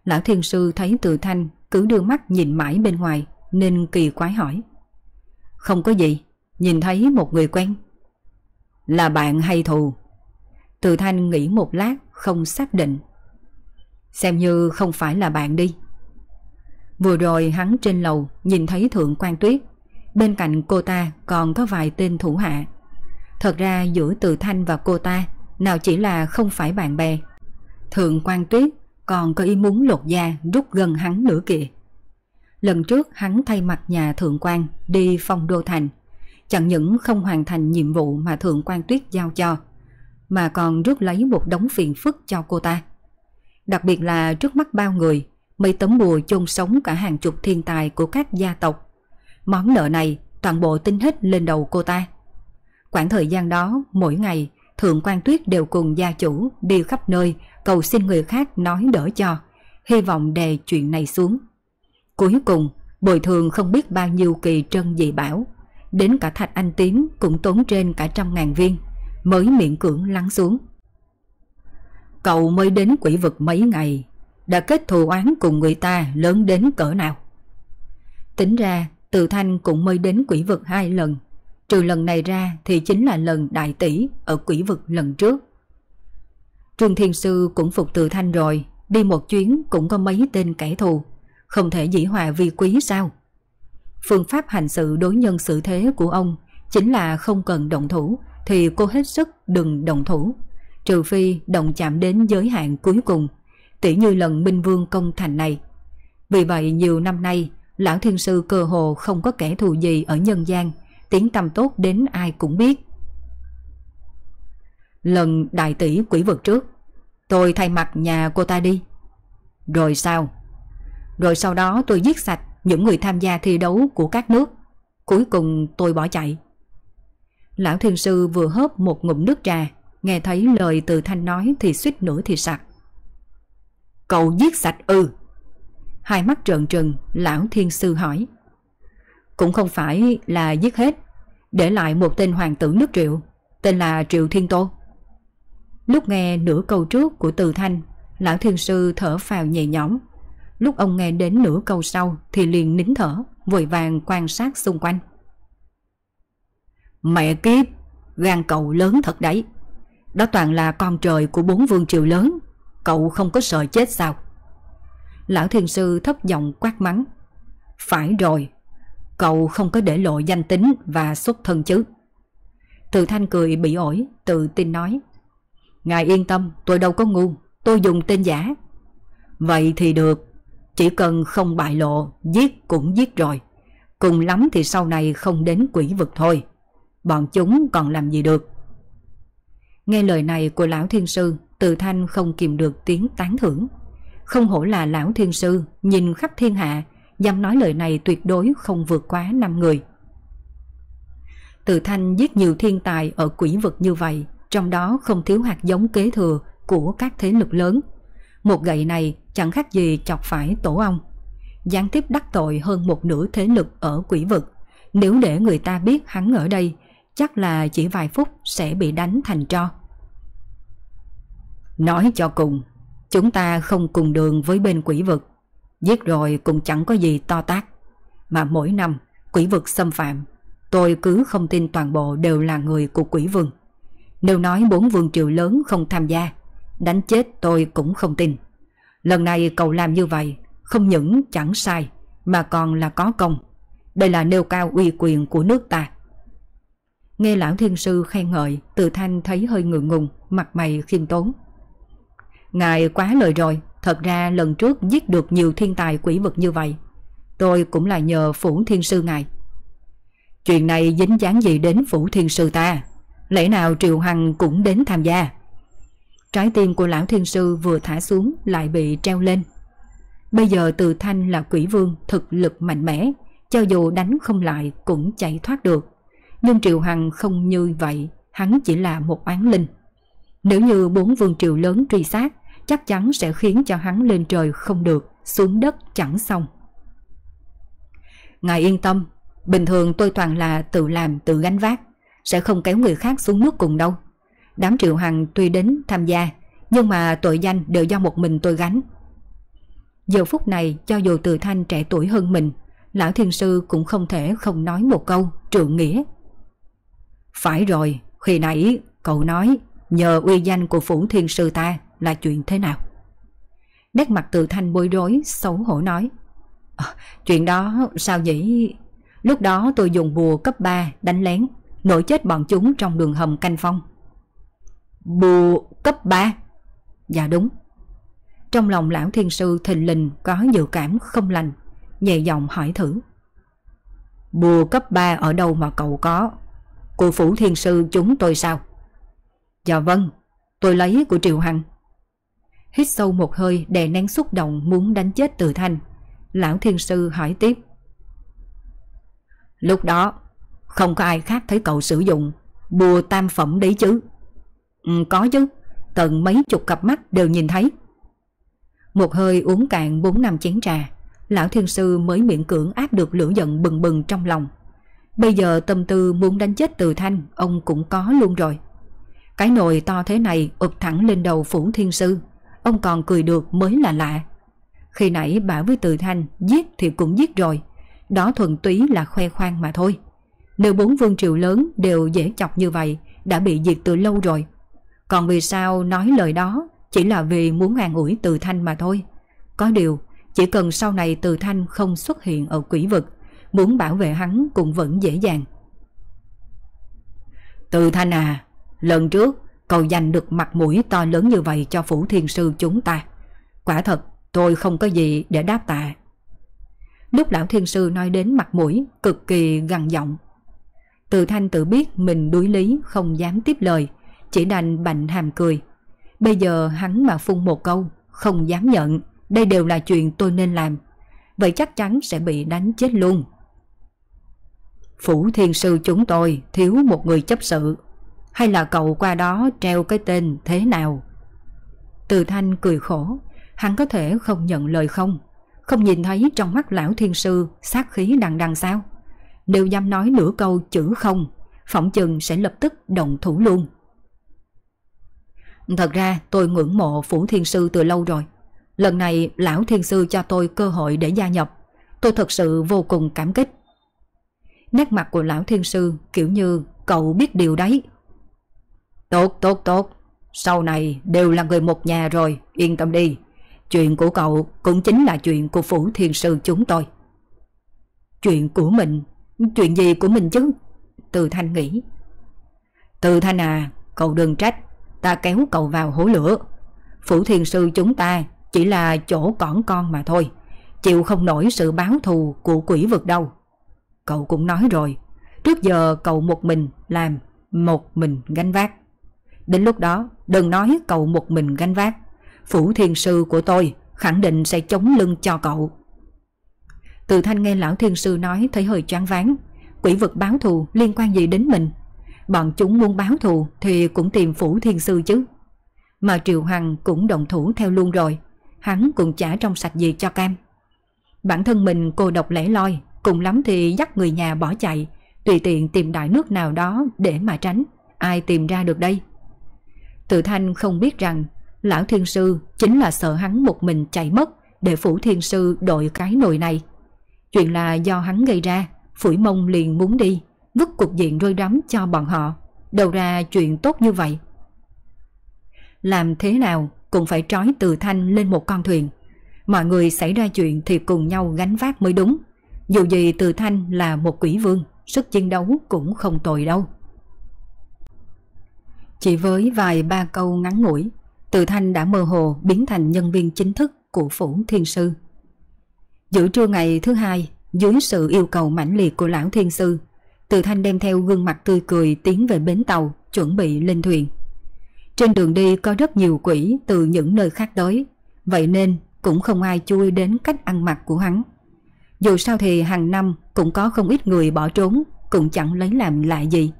Lão thiên sư thấy tự thanh cứ đưa mắt nhìn mãi bên ngoài nên kỳ quái hỏi. Không có gì, nhìn thấy một người quen. Là bạn hay thù? Từ Thanh nghĩ một lát không xác định. Xem như không phải là bạn đi. Vừa rồi hắn trên lầu nhìn thấy Thượng quan Tuyết. Bên cạnh cô ta còn có vài tên thủ hạ. Thật ra giữa Từ Thanh và cô ta nào chỉ là không phải bạn bè. Thượng quan tuyết còn có ý muốn lột da rút gần hắn nữa kìa. Lần trước hắn thay mặt nhà thượng quan đi phong đô thành, chẳng những không hoàn thành nhiệm vụ mà thượng quan tuyết giao cho, mà còn rút lấy một đống phiền phức cho cô ta. Đặc biệt là trước mắt bao người, mấy tấm bùa chôn sống cả hàng chục thiên tài của các gia tộc. Món nợ này toàn bộ tính hết lên đầu cô ta. Quãng thời gian đó, mỗi ngày, Thượng quan Tuyết đều cùng gia chủ đi khắp nơi cầu xin người khác nói đỡ cho, hy vọng đè chuyện này xuống. Cuối cùng, bồi thường không biết bao nhiêu kỳ trân dị bảo, đến cả thạch anh tím cũng tốn trên cả trăm ngàn viên, mới miễn cưỡng lắng xuống. Cậu mới đến quỷ vực mấy ngày, đã kết thù oán cùng người ta lớn đến cỡ nào. Tính ra, Từ Thanh cũng mới đến quỷ vực hai lần, trừ lần này ra thì chính là lần đại tỷ ở quỷ vực lần trước. Trương Thiên Sư cũng phục Từ Thanh rồi, đi một chuyến cũng có mấy tên kẻ thù, không thể dĩ hòa vi quý sao? Phương pháp hành sự đối nhân xử thế của ông chính là không cần động thủ thì cô hết sức đừng động thủ, trừ phi động chạm đến giới hạn cuối cùng, tỉ như lần Minh Vương công thành này. Vì vậy nhiều năm nay, Lão Thiên Sư cơ hồ không có kẻ thù gì ở nhân gian, tiếng tâm tốt đến ai cũng biết. Lần đại tỷ quỷ vực trước, tôi thay mặt nhà cô ta đi. Rồi sao? Rồi sau đó tôi giết sạch những người tham gia thi đấu của các nước. Cuối cùng tôi bỏ chạy. Lão thiên sư vừa hớp một ngụm nước trà, nghe thấy lời từ thanh nói thì suýt nữa thì sặc. Cậu giết sạch ư? Hai mắt trợn trừng, lão thiên sư hỏi. Cũng không phải là giết hết, để lại một tên hoàng tử nước triệu, tên là Triệu Thiên Tô. Lúc nghe nửa câu trước của Từ Thanh, lão thiên sư thở phào nhẹ nhõm. Lúc ông nghe đến nửa câu sau thì liền nín thở, vội vàng quan sát xung quanh. Mẹ kiếp, gan cậu lớn thật đấy. Đó toàn là con trời của bốn vương triều lớn, cậu không có sợ chết sao? Lão thiên sư thấp giọng quát mắng. Phải rồi, cậu không có để lộ danh tính và xuất thân chứ. Từ thanh cười bị ổi, tự tin nói. Ngài yên tâm, tôi đâu có ngu, tôi dùng tên giả. Vậy thì được, chỉ cần không bại lộ, giết cũng giết rồi. Cùng lắm thì sau này không đến quỷ vực thôi. Bọn chúng còn làm gì được. Nghe lời này của lão thiên sư, từ thanh không kìm được tiếng tán thưởng. Không hổ là lão thiên sư, nhìn khắp thiên hạ, dám nói lời này tuyệt đối không vượt quá năm người. Từ thanh giết nhiều thiên tài ở quỷ vực như vậy, trong đó không thiếu hạt giống kế thừa của các thế lực lớn. Một gậy này chẳng khác gì chọc phải tổ ong. Gián tiếp đắc tội hơn một nửa thế lực ở quỷ vực. Nếu để người ta biết hắn ở đây, chắc là chỉ vài phút sẽ bị đánh thành tro. Nói cho cùng, chúng ta không cùng đường với bên quỷ vực. Giết rồi cũng chẳng có gì to tác. Mà mỗi năm, quỷ vực xâm phạm, tôi cứ không tin toàn bộ đều là người của quỷ vương. Nếu nói bốn vương triều lớn không tham gia, đánh chết tôi cũng không tin. Lần này cậu làm như vậy, không những chẳng sai, mà còn là có công. Đây là nêu cao uy quyền của nước ta. Nghe lão thiên sư khen ngợi, từ thanh thấy hơi ngượng ngùng, mặt mày khiêm tốn. Ngài quá lời rồi, thật ra lần trước giết được nhiều thiên tài quỷ vực như vậy. Tôi cũng là nhờ phủ thiên sư ngài. Chuyện này dính dáng gì đến phủ thiên sư ta? Lẽ nào triều Hằng cũng đến tham gia? Trái tim của lão thiên sư vừa thả xuống lại bị treo lên. Bây giờ từ thanh là quỷ vương thực lực mạnh mẽ, cho dù đánh không lại cũng chạy thoát được. Nhưng Triệu Hằng không như vậy, hắn chỉ là một oán linh. Nếu như bốn vương triều lớn truy sát, chắc chắn sẽ khiến cho hắn lên trời không được, xuống đất chẳng xong. Ngài yên tâm, bình thường tôi toàn là tự làm tự gánh vác, sẽ không kéo người khác xuống nước cùng đâu. Đám triệu hằng tuy đến tham gia, nhưng mà tội danh đều do một mình tôi gánh. Giờ phút này, cho dù từ thanh trẻ tuổi hơn mình, lão thiên sư cũng không thể không nói một câu trượng nghĩa. Phải rồi, khi nãy cậu nói nhờ uy danh của phủ thiên sư ta là chuyện thế nào? Nét mặt từ thanh bối rối, xấu hổ nói. À, chuyện đó sao vậy? Lúc đó tôi dùng bùa cấp 3 đánh lén, nổi chết bọn chúng trong đường hầm canh phong. Bùa cấp 3 Dạ đúng. Trong lòng lão thiên sư thình lình có dự cảm không lành, Nhẹ giọng hỏi thử. Bùa cấp 3 ở đâu mà cậu có? Của phủ thiên sư chúng tôi sao? Dạ vâng Tôi lấy của Triệu Hằng. Hít sâu một hơi, đè nén xúc động muốn đánh chết từ thanh. Lão thiên sư hỏi tiếp. Lúc đó, Không có ai khác thấy cậu sử dụng Bùa tam phẩm đấy chứ? Ừ có chứ. Tận mấy chục cặp mắt đều nhìn thấy. Một hơi uống cạn bốn năm chén trà, Lão thiên sư mới miễn cưỡng áp được lửa giận bừng bừng trong lòng. Bây giờ tâm tư muốn đánh chết từ thanh, Ông cũng có luôn rồi. Cái nồi to thế này ụp thẳng lên đầu phủ thiên sư, Ông còn cười được mới là lạ. Khi nãy bảo với từ thanh Giết thì cũng giết rồi, Đó thuần túy là khoe khoang mà thôi. Nếu bốn vương triều lớn đều dễ chọc như vậy, Đã bị diệt từ lâu rồi còn vì sao nói lời đó Chỉ là vì muốn an ủi từ thanh mà thôi. Có điều, Chỉ cần sau này từ thanh không xuất hiện ở quỷ vực, Muốn bảo vệ hắn cũng vẫn dễ dàng. Từ thanh à Lần trước cậu giành được mặt mũi to lớn như vậy cho phủ thiên sư chúng ta. Quả thật, tôi không có gì để đáp tạ. Lúc lão thiên sư nói đến mặt mũi, cực kỳ gằn giọng. Từ thanh tự biết mình đuối lý, không dám tiếp lời. Chỉ đành bạnh hàm cười. Bây giờ hắn mà phun một câu, Không dám nhận, Đây đều là chuyện tôi nên làm. Vậy chắc chắn sẽ bị đánh chết luôn. Phủ thiên sư chúng tôi thiếu một người chấp sự. Hay là cậu qua đó treo cái tên thế nào? Từ thanh cười khổ, Hắn có thể không nhận lời không? Không nhìn thấy trong mắt lão thiên sư sát khí đằng đằng sao? Nếu dám nói nửa câu chữ không, Phỏng chừng sẽ lập tức động thủ luôn. Thật ra tôi ngưỡng mộ Phủ Thiên Sư từ lâu rồi. Lần này Lão Thiên Sư cho tôi cơ hội để gia nhập. Tôi thật sự vô cùng cảm kích. Nét mặt của Lão Thiên Sư kiểu như cậu biết điều đấy. Tốt tốt tốt. Sau này đều là người một nhà rồi Yên tâm đi. Chuyện của cậu cũng chính là chuyện của Phủ Thiên Sư chúng tôi. Chuyện của mình? Chuyện gì của mình chứ? Từ Thanh nghĩ. Từ Thanh à Cậu đừng trách Ta kéo cậu vào hố lửa Phủ thiền Sư chúng ta Chỉ là chỗ cỏn con mà thôi, Chịu không nổi sự báo thù của quỷ vực đâu Cậu cũng nói rồi, Trước giờ cậu một mình làm Một mình gánh vác Đến lúc đó, đừng nói cậu một mình gánh vác, Phủ thiền sư của tôi khẳng định sẽ chống lưng cho cậu. Từ thanh nghe lão thiên sư nói thấy hơi choáng váng. Quỷ vực báo thù liên quan gì đến mình? Bọn chúng muốn báo thù thì cũng tìm phủ thiên sư chứ. Mà Triệu Hằng cũng đồng thủ theo luôn rồi. Hắn cũng trả trong sạch gì cho cam. Bản thân mình cô độc lẻ loi, cùng lắm thì dắt người nhà bỏ chạy, tùy tiện tìm đại nước nào đó để mà tránh. Ai tìm ra được đây? Tự thanh không biết rằng Lão thiên sư chính là sợ hắn một mình chạy mất để phủ thiên sư đội cái nồi này. Chuyện là do hắn gây ra, phủi mông liền muốn đi, vứt cục diện rơi rắm cho bọn họ. Đầu ra chuyện tốt như vậy. Làm thế nào cũng phải trói từ thanh lên một con thuyền. Mọi người xảy ra chuyện thì cùng nhau gánh vác mới đúng. Dù gì từ thanh là một quỷ vương, sức chiến đấu cũng không tồi đâu. Chỉ với vài ba câu ngắn ngủi, từ Thanh đã mơ hồ biến thành nhân viên chính thức của Phủ Thiên Sư. Giữa trưa ngày thứ hai, dưới sự yêu cầu mãnh liệt của Lão Thiên Sư, từ Thanh đem theo gương mặt tươi cười tiến về bến tàu, chuẩn bị lên thuyền. Trên đường đi có rất nhiều quỷ từ những nơi khác tới, vậy nên cũng không ai chui đến cách ăn mặc của hắn. Dù sao thì hàng năm cũng có không ít người bỏ trốn, cũng chẳng lấy làm lạ gì.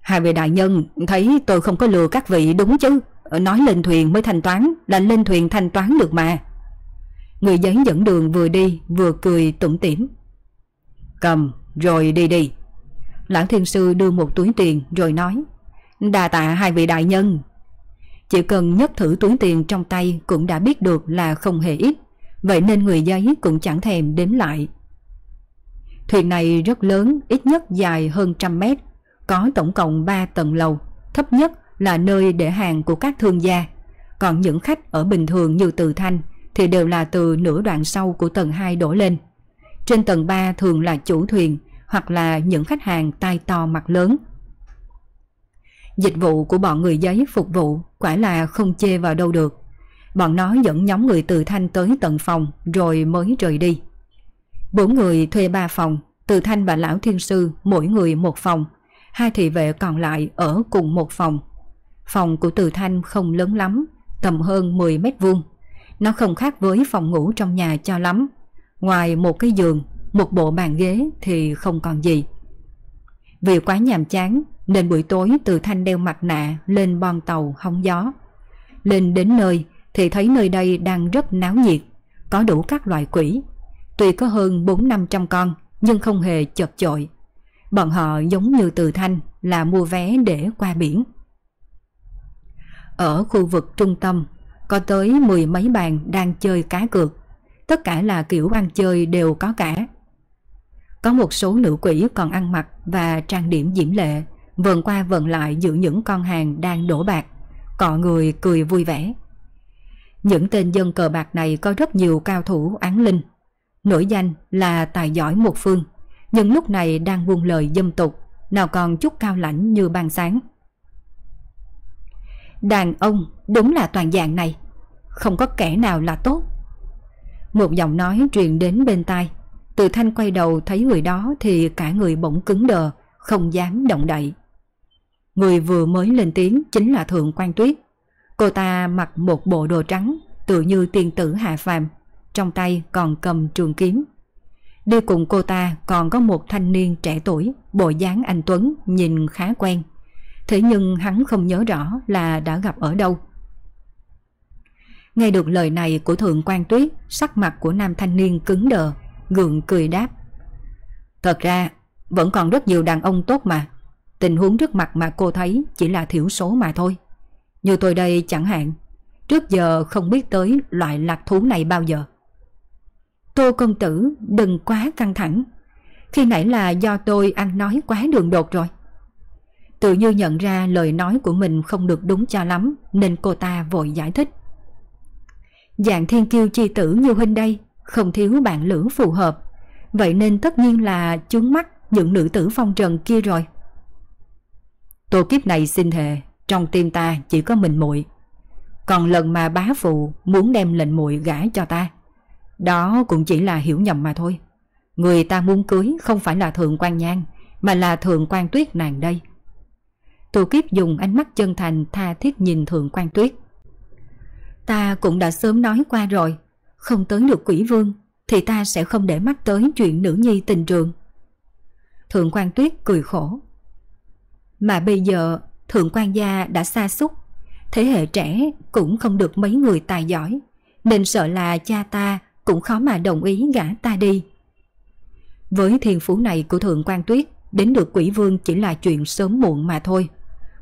Hai vị đại nhân thấy tôi không có lừa các vị đúng chứ Nói lên thuyền mới thanh toán Là lên thuyền thanh toán được mà Người giấy dẫn đường vừa đi Vừa cười tủm tỉm Cầm rồi đi đi Lãng thiên sư đưa một túi tiền rồi nói Đà tạ hai vị đại nhân Chỉ cần nhấc thử túi tiền trong tay Cũng đã biết được là không hề ít Vậy nên người giấy cũng chẳng thèm đếm lại Thuyền này rất lớn Ít nhất dài hơn trăm mét có tổng cộng 3 tầng lầu, thấp nhất là nơi để hàng của các thương gia. Còn những khách ở bình thường như từ thanh thì đều là từ nửa đoạn sau của tầng 2 đổ lên. Trên tầng 3 thường là chủ thuyền hoặc là những khách hàng tay to mặt lớn. Dịch vụ của bọn người giấy phục vụ quả là không chê vào đâu được. Bọn nó dẫn nhóm người từ thanh tới tận phòng rồi mới rời đi. Bốn người thuê ba phòng, từ thanh và lão thiên sư mỗi người một phòng, hai thị vệ còn lại ở cùng một phòng. Phòng của từ thanh không lớn lắm, tầm hơn 10 mét vuông. Nó không khác với phòng ngủ trong nhà cho lắm. Ngoài một cái giường, một bộ bàn ghế thì không còn gì. Vì quá nhàm chán nên buổi tối từ thanh đeo mặt nạ lên bon tàu hóng gió. Lên đến nơi thì thấy nơi đây đang rất náo nhiệt, có đủ các loại quỷ. Tuy có hơn 4-500 con nhưng không hề chật chội. Bọn họ giống như từ thanh là mua vé để qua biển. Ở khu vực trung tâm có tới mười mấy bàn đang chơi cá cược. Tất cả là kiểu ăn chơi đều có cả. Có một số nữ quỷ còn ăn mặc và trang điểm diễm lệ, vần qua vần lại giữa những con hàng đang đổ bạc. Cọ người cười vui vẻ. Những tên dân cờ bạc này có rất nhiều cao thủ án linh. Nổi danh là tài giỏi một phương, nhưng lúc này đang buông lời dâm tục, nào còn chút cao lãnh như ban sáng. Đàn ông đúng là toàn dạng này, không có kẻ nào là tốt. Một giọng nói truyền đến bên tai, từ thanh quay đầu thấy người đó thì cả người bỗng cứng đờ, không dám động đậy. Người vừa mới lên tiếng chính là Thượng quan Tuyết. Cô ta mặc một bộ đồ trắng, tự như tiên tử hạ phàm, trong tay còn cầm trường kiếm. Đi cùng cô ta còn có một thanh niên trẻ tuổi, bộ dáng anh Tuấn nhìn khá quen. Thế nhưng hắn không nhớ rõ là đã gặp ở đâu. Nghe được lời này của Thượng quan Tuyết, sắc mặt của nam thanh niên cứng đờ, gượng cười đáp. Thật ra, vẫn còn rất nhiều đàn ông tốt mà. Tình huống trước mặt mà cô thấy chỉ là thiểu số mà thôi. Như tôi đây chẳng hạn, trước giờ không biết tới loại lạc thú này bao giờ. Tô công tử đừng quá căng thẳng. Khi nãy là do tôi ăn nói quá đường đột rồi. Tự như nhận ra lời nói của mình không được đúng cho lắm nên cô ta vội giải thích. Dạng thiên kiêu chi tử như huynh đây không thiếu bạn lữ phù hợp. Vậy nên tất nhiên là chướng mắt những nữ tử phong trần kia rồi. Tô kiếp này xin thề, trong tim ta chỉ có mình muội. Còn lần mà bá phụ muốn đem lệnh muội gả cho ta, đó cũng chỉ là hiểu nhầm mà thôi. Người ta muốn cưới không phải là thượng quan nhan, mà là thượng quan tuyết nàng đây. Tô kiếp dùng ánh mắt chân thành tha thiết nhìn thượng quan tuyết. Ta cũng đã sớm nói qua rồi, không tới được quỷ vương thì ta sẽ không để mắt tới chuyện nữ nhi tình trường. Thượng quan tuyết cười khổ. Mà bây giờ thượng quan gia đã xa xúc, thế hệ trẻ cũng không được mấy người tài giỏi, nên sợ là cha ta cũng khó mà đồng ý gả ta đi. Với thiền phú này của thượng quan tuyết, đến được quỷ vương chỉ là chuyện sớm muộn mà thôi.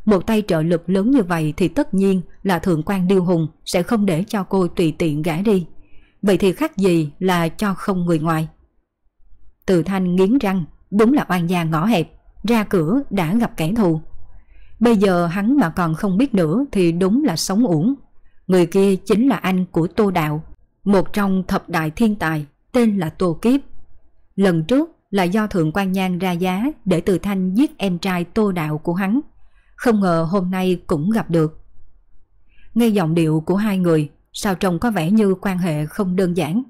Một tay trợ lực lớn như vậy thì tất nhiên là thượng quan điêu hùng sẽ không để cho cô tùy tiện gả đi. Vậy thì khác gì là cho không người ngoài. Từ thanh nghiến răng, đúng là oan gia ngõ hẹp, ra cửa đã gặp kẻ thù. Bây giờ hắn mà còn không biết nữa thì đúng là sống uổng. Người kia chính là anh của Tô Đạo, một trong thập đại thiên tài, tên là Tô Kiếp. Lần trước là do Thượng quan Nhan ra giá để Từ Thanh giết em trai Tô Đạo của hắn. Không ngờ hôm nay cũng gặp được. Nghe giọng điệu của hai người, sao trông có vẻ như quan hệ không đơn giản.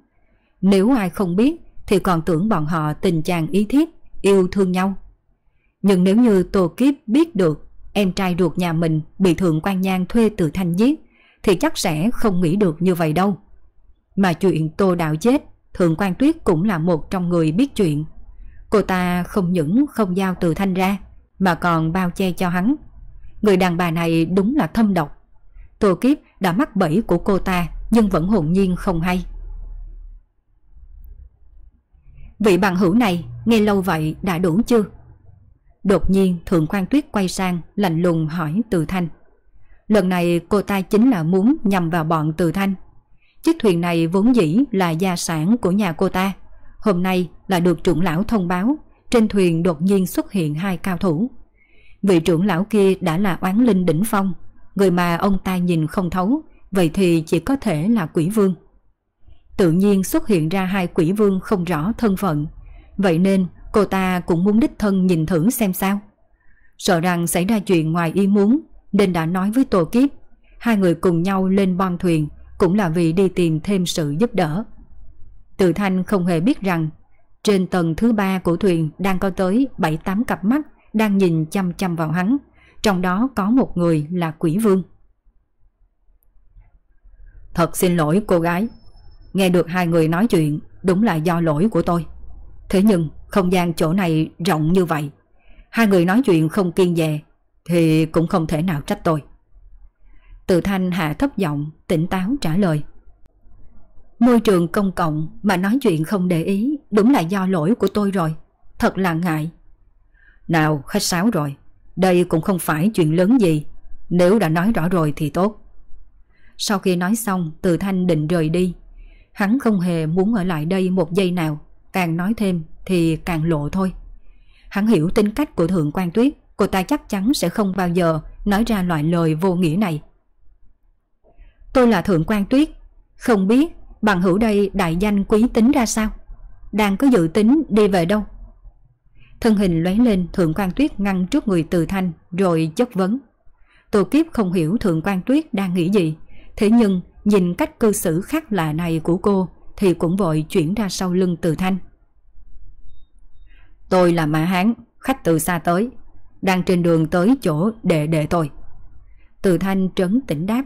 Nếu ai không biết thì còn tưởng bọn họ tình chàng ý thiết, yêu thương nhau. Nhưng nếu như Tô Kiếp biết được em trai ruột nhà mình bị Thượng quan nhang thuê từ thanh giết thì chắc sẽ không nghĩ được như vậy đâu. Mà chuyện Tô Đạo chết, Thượng quan Tuyết cũng là một trong người biết chuyện. Cô ta không những không giao từ thanh ra mà còn bao che cho hắn. Người đàn bà này đúng là thâm độc. Tô Kiếp đã mắc bẫy của cô ta nhưng vẫn hồn nhiên không hay. Vị bằng hữu này nghe lâu vậy đã đủ chưa? Đột nhiên Thượng quan Tuyết quay sang lạnh lùng hỏi Từ Thanh. Lần này cô ta chính là muốn nhằm vào bọn Từ Thanh. Chiếc thuyền này vốn dĩ là gia sản của nhà cô ta. Hôm nay là được trưởng lão thông báo trên thuyền đột nhiên xuất hiện hai cao thủ. Vị trưởng lão kia đã là oán linh đỉnh phong, người mà ông ta nhìn không thấu, vậy thì chỉ có thể là quỷ vương. Tự nhiên xuất hiện ra hai quỷ vương không rõ thân phận, vậy nên cô ta cũng muốn đích thân nhìn thử xem sao. Sợ rằng xảy ra chuyện ngoài ý muốn nên đã nói với Tô Kiếp. Hai người cùng nhau lên bon thuyền cũng là vì đi tìm thêm sự giúp đỡ. Từ Thanh không hề biết rằng trên tầng thứ ba của thuyền đang có tới 7-8 cặp mắt đang nhìn chăm chăm vào hắn, trong đó có một người là quỷ vương. Thật xin lỗi cô gái, nghe được hai người nói chuyện đúng là do lỗi của tôi. Thế nhưng không gian chỗ này rộng như vậy, hai người nói chuyện không kiên dè thì cũng không thể nào trách tôi. Từ thanh hạ thấp giọng, tỉnh táo trả lời. Môi trường công cộng mà nói chuyện không để ý đúng là do lỗi của tôi rồi. Thật là ngại. Nào khách sáo rồi, đây cũng không phải chuyện lớn gì. Nếu đã nói rõ rồi thì tốt. Sau khi nói xong, Từ Thanh định rời đi. Hắn không hề muốn ở lại đây một giây nào. Càng nói thêm thì càng lộ thôi. Hắn hiểu tính cách của Thượng quan Tuyết. Cô ta chắc chắn sẽ không bao giờ nói ra loại lời vô nghĩa này. Tôi là Thượng quan Tuyết. Không biết bằng hữu đây đại danh quý tính ra sao? Đang có dự tính đi về đâu? Thân hình lóe lên Thượng quan Tuyết ngăn trước người Từ Thanh rồi chất vấn. Tô Kiếp không hiểu Thượng quan Tuyết đang nghĩ gì. Thế nhưng nhìn cách cư xử khác lạ này của cô thì cũng vội chuyển ra sau lưng Từ Thanh. Tôi là Mã Hán, khách từ xa tới, đang trên đường tới chỗ đệ đệ tôi. Từ Thanh trấn tỉnh đáp.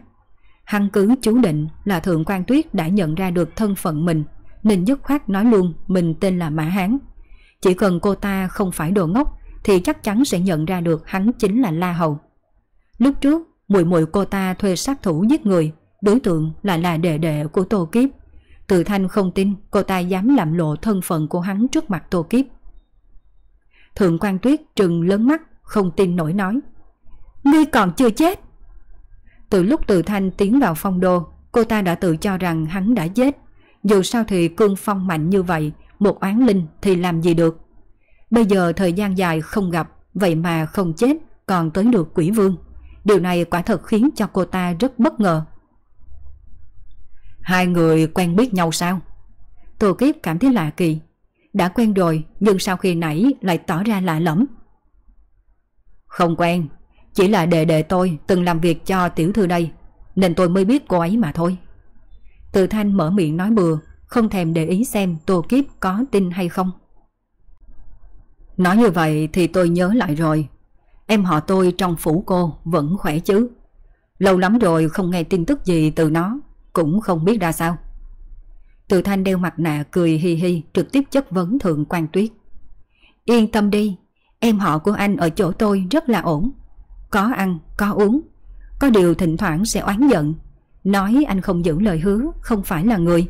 Hắn cứ chú định là Thượng quan Tuyết đã nhận ra được thân phận mình nên dứt khoát nói luôn mình tên là Mã Hán. Chỉ cần cô ta không phải đồ ngốc thì chắc chắn sẽ nhận ra được hắn chính là La Hầu. Lúc trước, mùi mùi cô ta thuê sát thủ giết người, đối tượng là là đệ đệ của Tô Kiếp. Từ Thanh không tin cô ta dám làm lộ thân phận của hắn trước mặt Tô Kiếp. Thượng quan Tuyết trừng lớn mắt, không tin nổi nói. Ngươi còn chưa chết. Từ lúc Từ Thanh tiến vào phong đô, cô ta đã tự cho rằng hắn đã chết. Dù sao thì cương phong mạnh như vậy, một oán linh thì làm gì được. Bây giờ thời gian dài không gặp, vậy mà không chết, còn tới được quỷ vương. Điều này quả thật khiến cho cô ta rất bất ngờ. Hai người quen biết nhau sao? Tô Kiếp cảm thấy lạ kỳ. Đã quen rồi, nhưng sau khi nãy lại tỏ ra lạ lẫm. Không quen, chỉ là đệ đệ tôi từng làm việc cho tiểu thư đây, nên tôi mới biết cô ấy mà thôi. Từ thanh mở miệng nói bừa, không thèm để ý xem Tô Kiếp có tin hay không. Nói như vậy thì tôi nhớ lại rồi. Em họ tôi trong phủ cô vẫn khỏe chứ. Lâu lắm rồi không nghe tin tức gì từ nó, cũng không biết ra sao. Từ thanh đeo mặt nạ cười hi hi trực tiếp chất vấn thượng quan tuyết. Yên tâm đi, em họ của anh ở chỗ tôi rất là ổn. Có ăn, có uống. Có điều thỉnh thoảng sẽ oán giận. Nói anh không giữ lời hứa, không phải là người.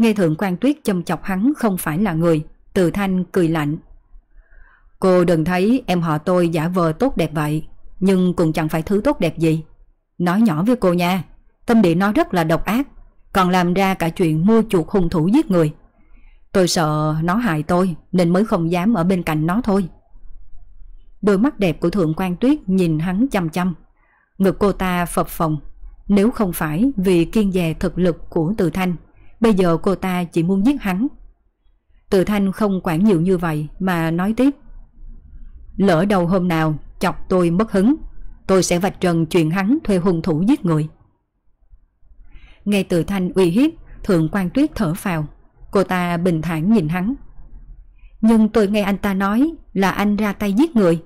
Nghe thượng quan tuyết châm chọc hắn không phải là người. Từ thanh cười lạnh. Cô đừng thấy em họ tôi giả vờ tốt đẹp vậy. Nhưng cũng chẳng phải thứ tốt đẹp gì. Nói nhỏ với cô nha. Tâm địa nó rất là độc ác. Còn làm ra cả chuyện mua chuột hung thủ giết người. Tôi sợ nó hại tôi nên mới không dám ở bên cạnh nó thôi. Đôi mắt đẹp của Thượng quan Tuyết nhìn hắn chăm chăm. Ngực cô ta phập phồng. Nếu không phải vì kiên dè thực lực của Từ Thanh, bây giờ cô ta chỉ muốn giết hắn. Từ Thanh không quản nhiều như vậy mà nói tiếp. Lỡ đầu hôm nào chọc tôi mất hứng, tôi sẽ vạch trần chuyện hắn thuê hung thủ giết người. Nghe Từ Thanh uy hiếp, Thượng quan Tuyết thở phào. Cô ta bình thản nhìn hắn. Nhưng tôi nghe anh ta nói là anh ra tay giết người.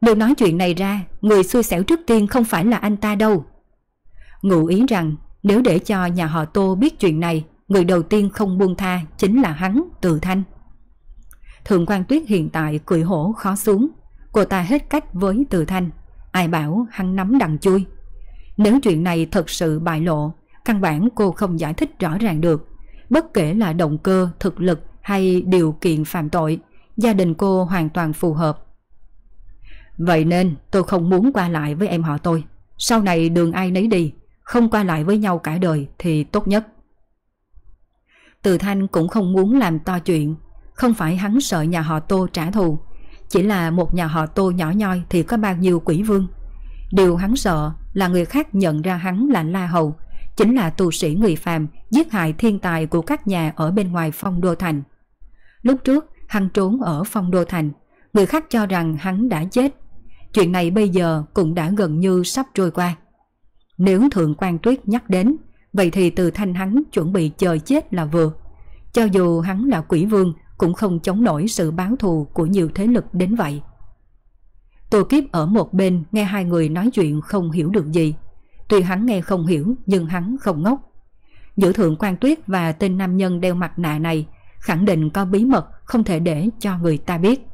Nếu nói chuyện này ra, người xui xẻo trước tiên không phải là anh ta đâu. Ngụ ý rằng nếu để cho nhà họ Tô biết chuyện này, người đầu tiên không buông tha chính là hắn, Từ Thanh. Thượng quan Tuyết hiện tại cười hổ khó xuống, cô ta hết cách với Từ Thanh, ai bảo hắn nắm đằng chui. Nếu chuyện này thật sự bại lộ, căn bản cô không giải thích rõ ràng được. Bất kể là động cơ, thực lực hay điều kiện phạm tội, gia đình cô hoàn toàn phù hợp. Vậy nên tôi không muốn qua lại với em họ tôi. Sau này đường ai nấy đi, không qua lại với nhau cả đời thì tốt nhất. Từ Thanh cũng không muốn làm to chuyện, không phải hắn sợ nhà họ Tô trả thù, chỉ là một nhà họ Tô nhỏ nhoi thì có bao nhiêu quỷ vương. Điều hắn sợ là người khác nhận ra hắn là La Hầu, chính là tu sĩ người phàm giết hại thiên tài của các nhà ở bên ngoài phong đô thành. Lúc trước, hắn trốn ở phong đô thành, người khác cho rằng hắn đã chết, chuyện này bây giờ cũng đã gần như sắp trôi qua. Nếu Thượng quan Tuyết nhắc đến, vậy thì từ thanh hắn chuẩn bị chờ chết là vừa. Cho dù hắn là quỷ vương cũng không chống nổi sự báo thù của nhiều thế lực đến vậy. Tô Kiếp ở một bên nghe hai người nói chuyện không hiểu được gì. Tuy hắn nghe không hiểu nhưng hắn không ngốc. Giữa Thượng quan Tuyết và tên nam nhân đeo mặt nạ này khẳng định có bí mật không thể để cho người ta biết.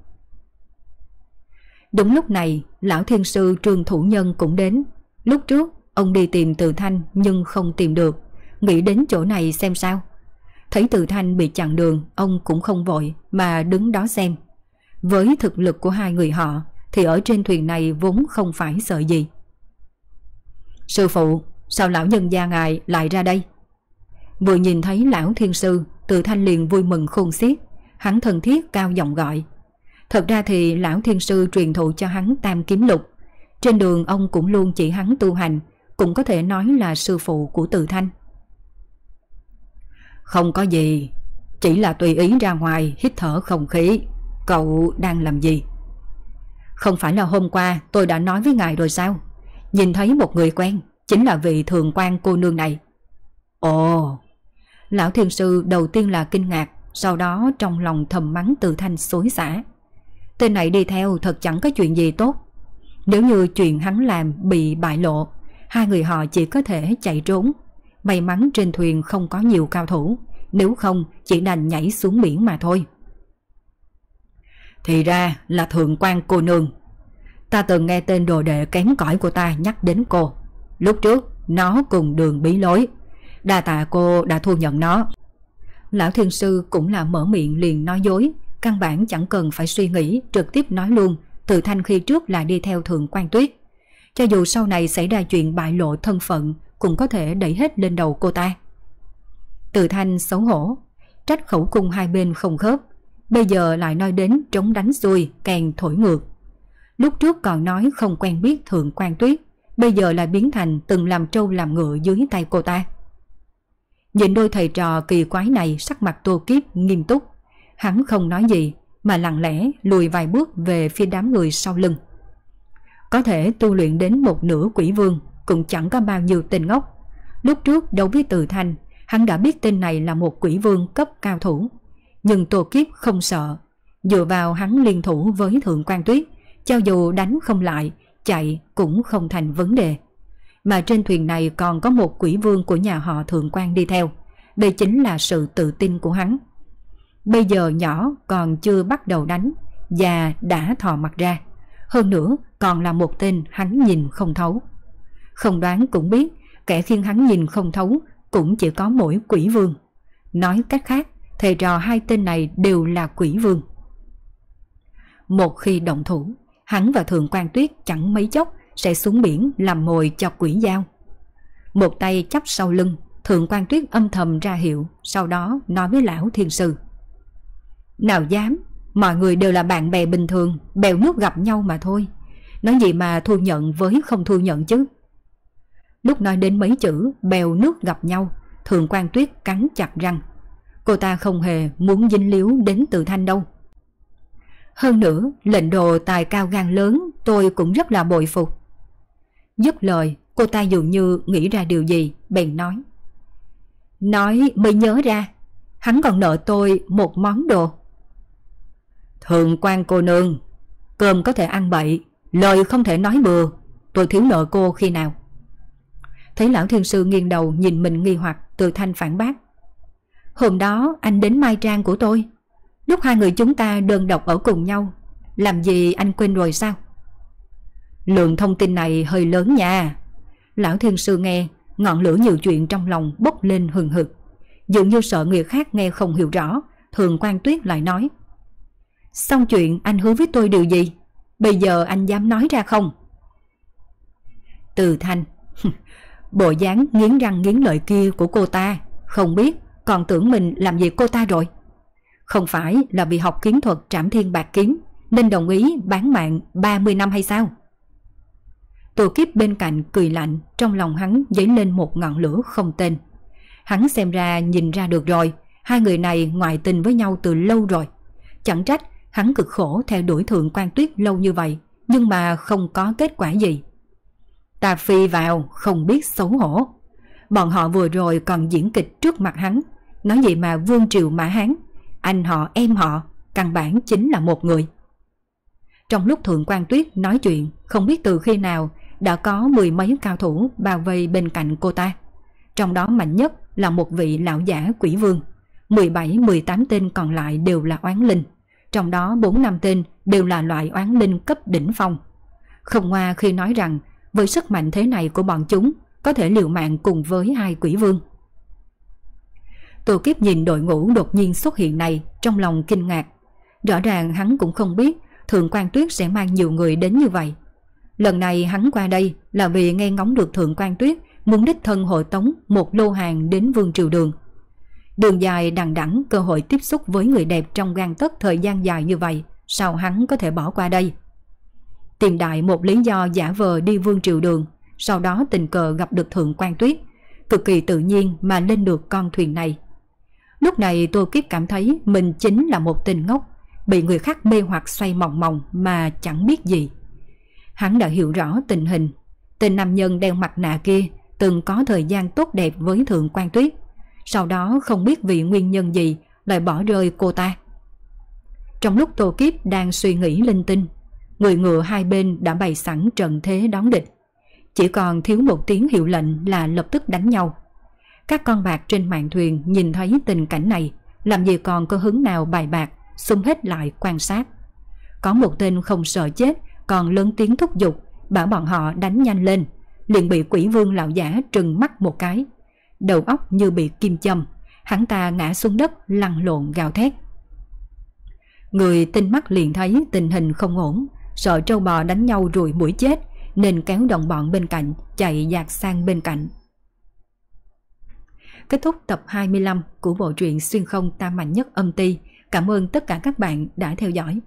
Đúng lúc này, lão thiên sư Trương Thủ Nhân cũng đến. Lúc trước, ông đi tìm Từ Thanh nhưng không tìm được, nghĩ đến chỗ này xem sao. Thấy Từ Thanh bị chặn đường, ông cũng không vội mà đứng đó xem. Với thực lực của hai người họ thì ở trên thuyền này vốn không phải sợ gì. Sư phụ, sao lão nhân gia ngài lại ra đây? Vừa nhìn thấy lão thiên sư, Từ Thanh liền vui mừng khôn xiết, hắn thân thiết cao giọng gọi. Thật ra thì lão thiên sư truyền thụ cho hắn tam kiếm lục. Trên đường ông cũng luôn chỉ hắn tu hành, cũng có thể nói là sư phụ của Từ Thanh. Không có gì, chỉ là tùy ý ra ngoài hít thở không khí. Cậu đang làm gì? Không phải là hôm qua tôi đã nói với ngài rồi sao? Nhìn thấy một người quen, chính là vị thường quan cô nương này. Ồ, lão thiên sư đầu tiên là kinh ngạc, sau đó trong lòng thầm mắng từ thanh xối xả. Tên này đi theo thật chẳng có chuyện gì tốt. Nếu như chuyện hắn làm bị bại lộ, hai người họ chỉ có thể chạy trốn. May mắn trên thuyền không có nhiều cao thủ, nếu không chỉ đành nhảy xuống biển mà thôi. Thì ra là thượng quan cô nương. Ta từng nghe tên đồ đệ kém cỏi của ta nhắc đến cô. Lúc trước nó cùng đường bí lối. Đa tạ cô đã thu nhận nó. Lão thiên sư cũng là mở miệng liền nói dối Căn bản chẳng cần phải suy nghĩ Trực tiếp nói luôn Từ thanh khi trước là đi theo thượng quan tuyết cho dù sau này xảy ra chuyện bại lộ thân phận, Cũng có thể đẩy hết lên đầu cô ta Từ thanh xấu hổ, Trách khẩu cung hai bên không khớp, Bây giờ lại nói đến trống đánh xuôi Càng thổi ngược Lúc trước còn nói không quen biết thượng quan tuyết, Bây giờ lại biến thành từng làm trâu làm ngựa dưới tay cô ta Nhìn đôi thầy trò kỳ quái này, sắc mặt tô kiếp nghiêm túc. Hắn không nói gì, mà lặng lẽ lùi vài bước về phía đám người sau lưng. Có thể tu luyện đến một nửa quỷ vương cũng chẳng có bao nhiêu tên ngốc. Lúc trước đấu với từ thanh, hắn đã biết tên này là một quỷ vương cấp cao thủ. Nhưng Tô Kiếp không sợ. Dựa vào hắn liên thủ với Thượng quan Tuyết, cho dù đánh không lại, chạy cũng không thành vấn đề mà trên thuyền này còn có một quỷ vương của nhà họ thượng quan đi theo. Đây chính là sự tự tin của hắn. Bây giờ nhỏ còn chưa bắt đầu đánh, già đã thò mặt ra. Hơn nữa còn là một tên hắn nhìn không thấu. Không đoán cũng biết, kẻ khiến hắn nhìn không thấu cũng chỉ có mỗi quỷ vương. Nói cách khác, thầy trò hai tên này đều là quỷ vương. Một khi động thủ, hắn và Thượng quan Tuyết chẳng mấy chốc sẽ xuống biển làm mồi cho quỷ dao. Một tay chắp sau lưng, thượng quan tuyết âm thầm ra hiệu, sau đó nói với lão thiên sư. Nào dám, mọi người đều là bạn bè bình thường, bèo nước gặp nhau mà thôi. Nói gì mà thu nhận với không thu nhận chứ. Lúc nói đến mấy chữ bèo nước gặp nhau, thượng quan tuyết cắn chặt răng. Cô ta không hề muốn dính líu đến từ thanh đâu. Hơn nữa, lệnh đồ tài cao gan lớn tôi cũng rất là bội phục. Dứt lời, cô ta dường như nghĩ ra điều gì, bèn nói. Nói mới nhớ ra, hắn còn nợ tôi một món đồ. Thượng quan cô nương, cơm có thể ăn bậy, lời không thể nói bừa, tôi thiếu nợ cô khi nào. Thấy lão thiên sư nghiêng đầu nhìn mình nghi hoặc từ thanh phản bác. Hôm đó anh đến mai trang của tôi, lúc hai người chúng ta đơn độc ở cùng nhau, làm gì anh quên rồi sao? Lượng thông tin này hơi lớn nha. Lão thiên sư nghe, ngọn lửa nhiều chuyện trong lòng bốc lên hừng hực. Dường như sợ người khác nghe không hiểu rõ, thường quan tuyết lại nói. Xong chuyện anh hứa với tôi điều gì? Bây giờ anh dám nói ra không? Từ thanh, bộ dáng nghiến răng nghiến lợi kia của cô ta, không biết còn tưởng mình làm gì cô ta rồi. Không phải là vì học kiến thuật trảm thiên bạc kiếm nên đồng ý bán mạng 30 năm hay sao? Tô Kiếp bên cạnh cười lạnh, trong lòng hắn dấy lên một ngọn lửa không tên. Hắn xem ra nhìn ra được rồi, hai người này ngoại tình với nhau từ lâu rồi. Chẳng trách hắn cực khổ theo đuổi thượng quan tuyết lâu như vậy, nhưng mà không có kết quả gì. Ta phi vào không biết xấu hổ. Bọn họ vừa rồi còn diễn kịch trước mặt hắn, nói gì mà vương triều mã hán, anh họ em họ, căn bản chính là một người. Trong lúc Thượng quan Tuyết nói chuyện, không biết từ khi nào đã có mười mấy cao thủ bao vây bên cạnh cô ta. Trong đó mạnh nhất là một vị lão giả quỷ vương. 17-18 tên còn lại đều là oán linh. Trong đó 4 năm tên đều là loại oán linh cấp đỉnh phong. Không ngoa khi nói rằng với sức mạnh thế này của bọn chúng, có thể liều mạng cùng với hai quỷ vương. Tô Kiếp nhìn đội ngũ đột nhiên xuất hiện này trong lòng kinh ngạc. Rõ ràng hắn cũng không biết Thượng quan Tuyết sẽ mang nhiều người đến như vậy. Lần này hắn qua đây là vì nghe ngóng được Thượng quan Tuyết muốn đích thân hội tống một lô hàng đến Vương Triều Đường. Đường dài đằng đẵng cơ hội tiếp xúc với người đẹp trong gan tất thời gian dài như vậy, sao hắn có thể bỏ qua đây? Tìm đại một lý do giả vờ đi Vương Triều Đường, sau đó tình cờ gặp được Thượng quan Tuyết, cực kỳ tự nhiên mà lên được con thuyền này. Lúc này Tô Kiếp cảm thấy mình chính là một tình ngốc, bị người khác mê hoặc xoay mòng mòng mà chẳng biết gì. Hắn đã hiểu rõ tình hình, tên nam nhân đeo mặt nạ kia từng có thời gian tốt đẹp với Thượng quan Tuyết, sau đó không biết vì nguyên nhân gì lại bỏ rơi cô ta. Trong lúc Tô Kiếp đang suy nghĩ linh tinh, người ngựa hai bên đã bày sẵn trận thế đón địch. Chỉ còn thiếu một tiếng hiệu lệnh là lập tức đánh nhau. Các con bạc trên mạn thuyền nhìn thấy tình cảnh này, làm gì còn có hứng nào bài bạc, xung hết lại quan sát. Có một tên không sợ chết, còn lớn tiếng thúc giục, bảo bọn họ đánh nhanh lên, liền bị quỷ vương lão giả trừng mắt một cái. Đầu óc như bị kim châm, hắn ta ngã xuống đất lăn lộn gào thét. Người tinh mắt liền thấy tình hình không ổn, sợ trâu bò đánh nhau rồi mũi chết, nên kéo đồng bọn bên cạnh, chạy dạt sang bên cạnh. Kết thúc tập 25 của bộ truyện Xuyên không tam mạnh nhất âm ti. Cảm ơn tất cả các bạn đã theo dõi.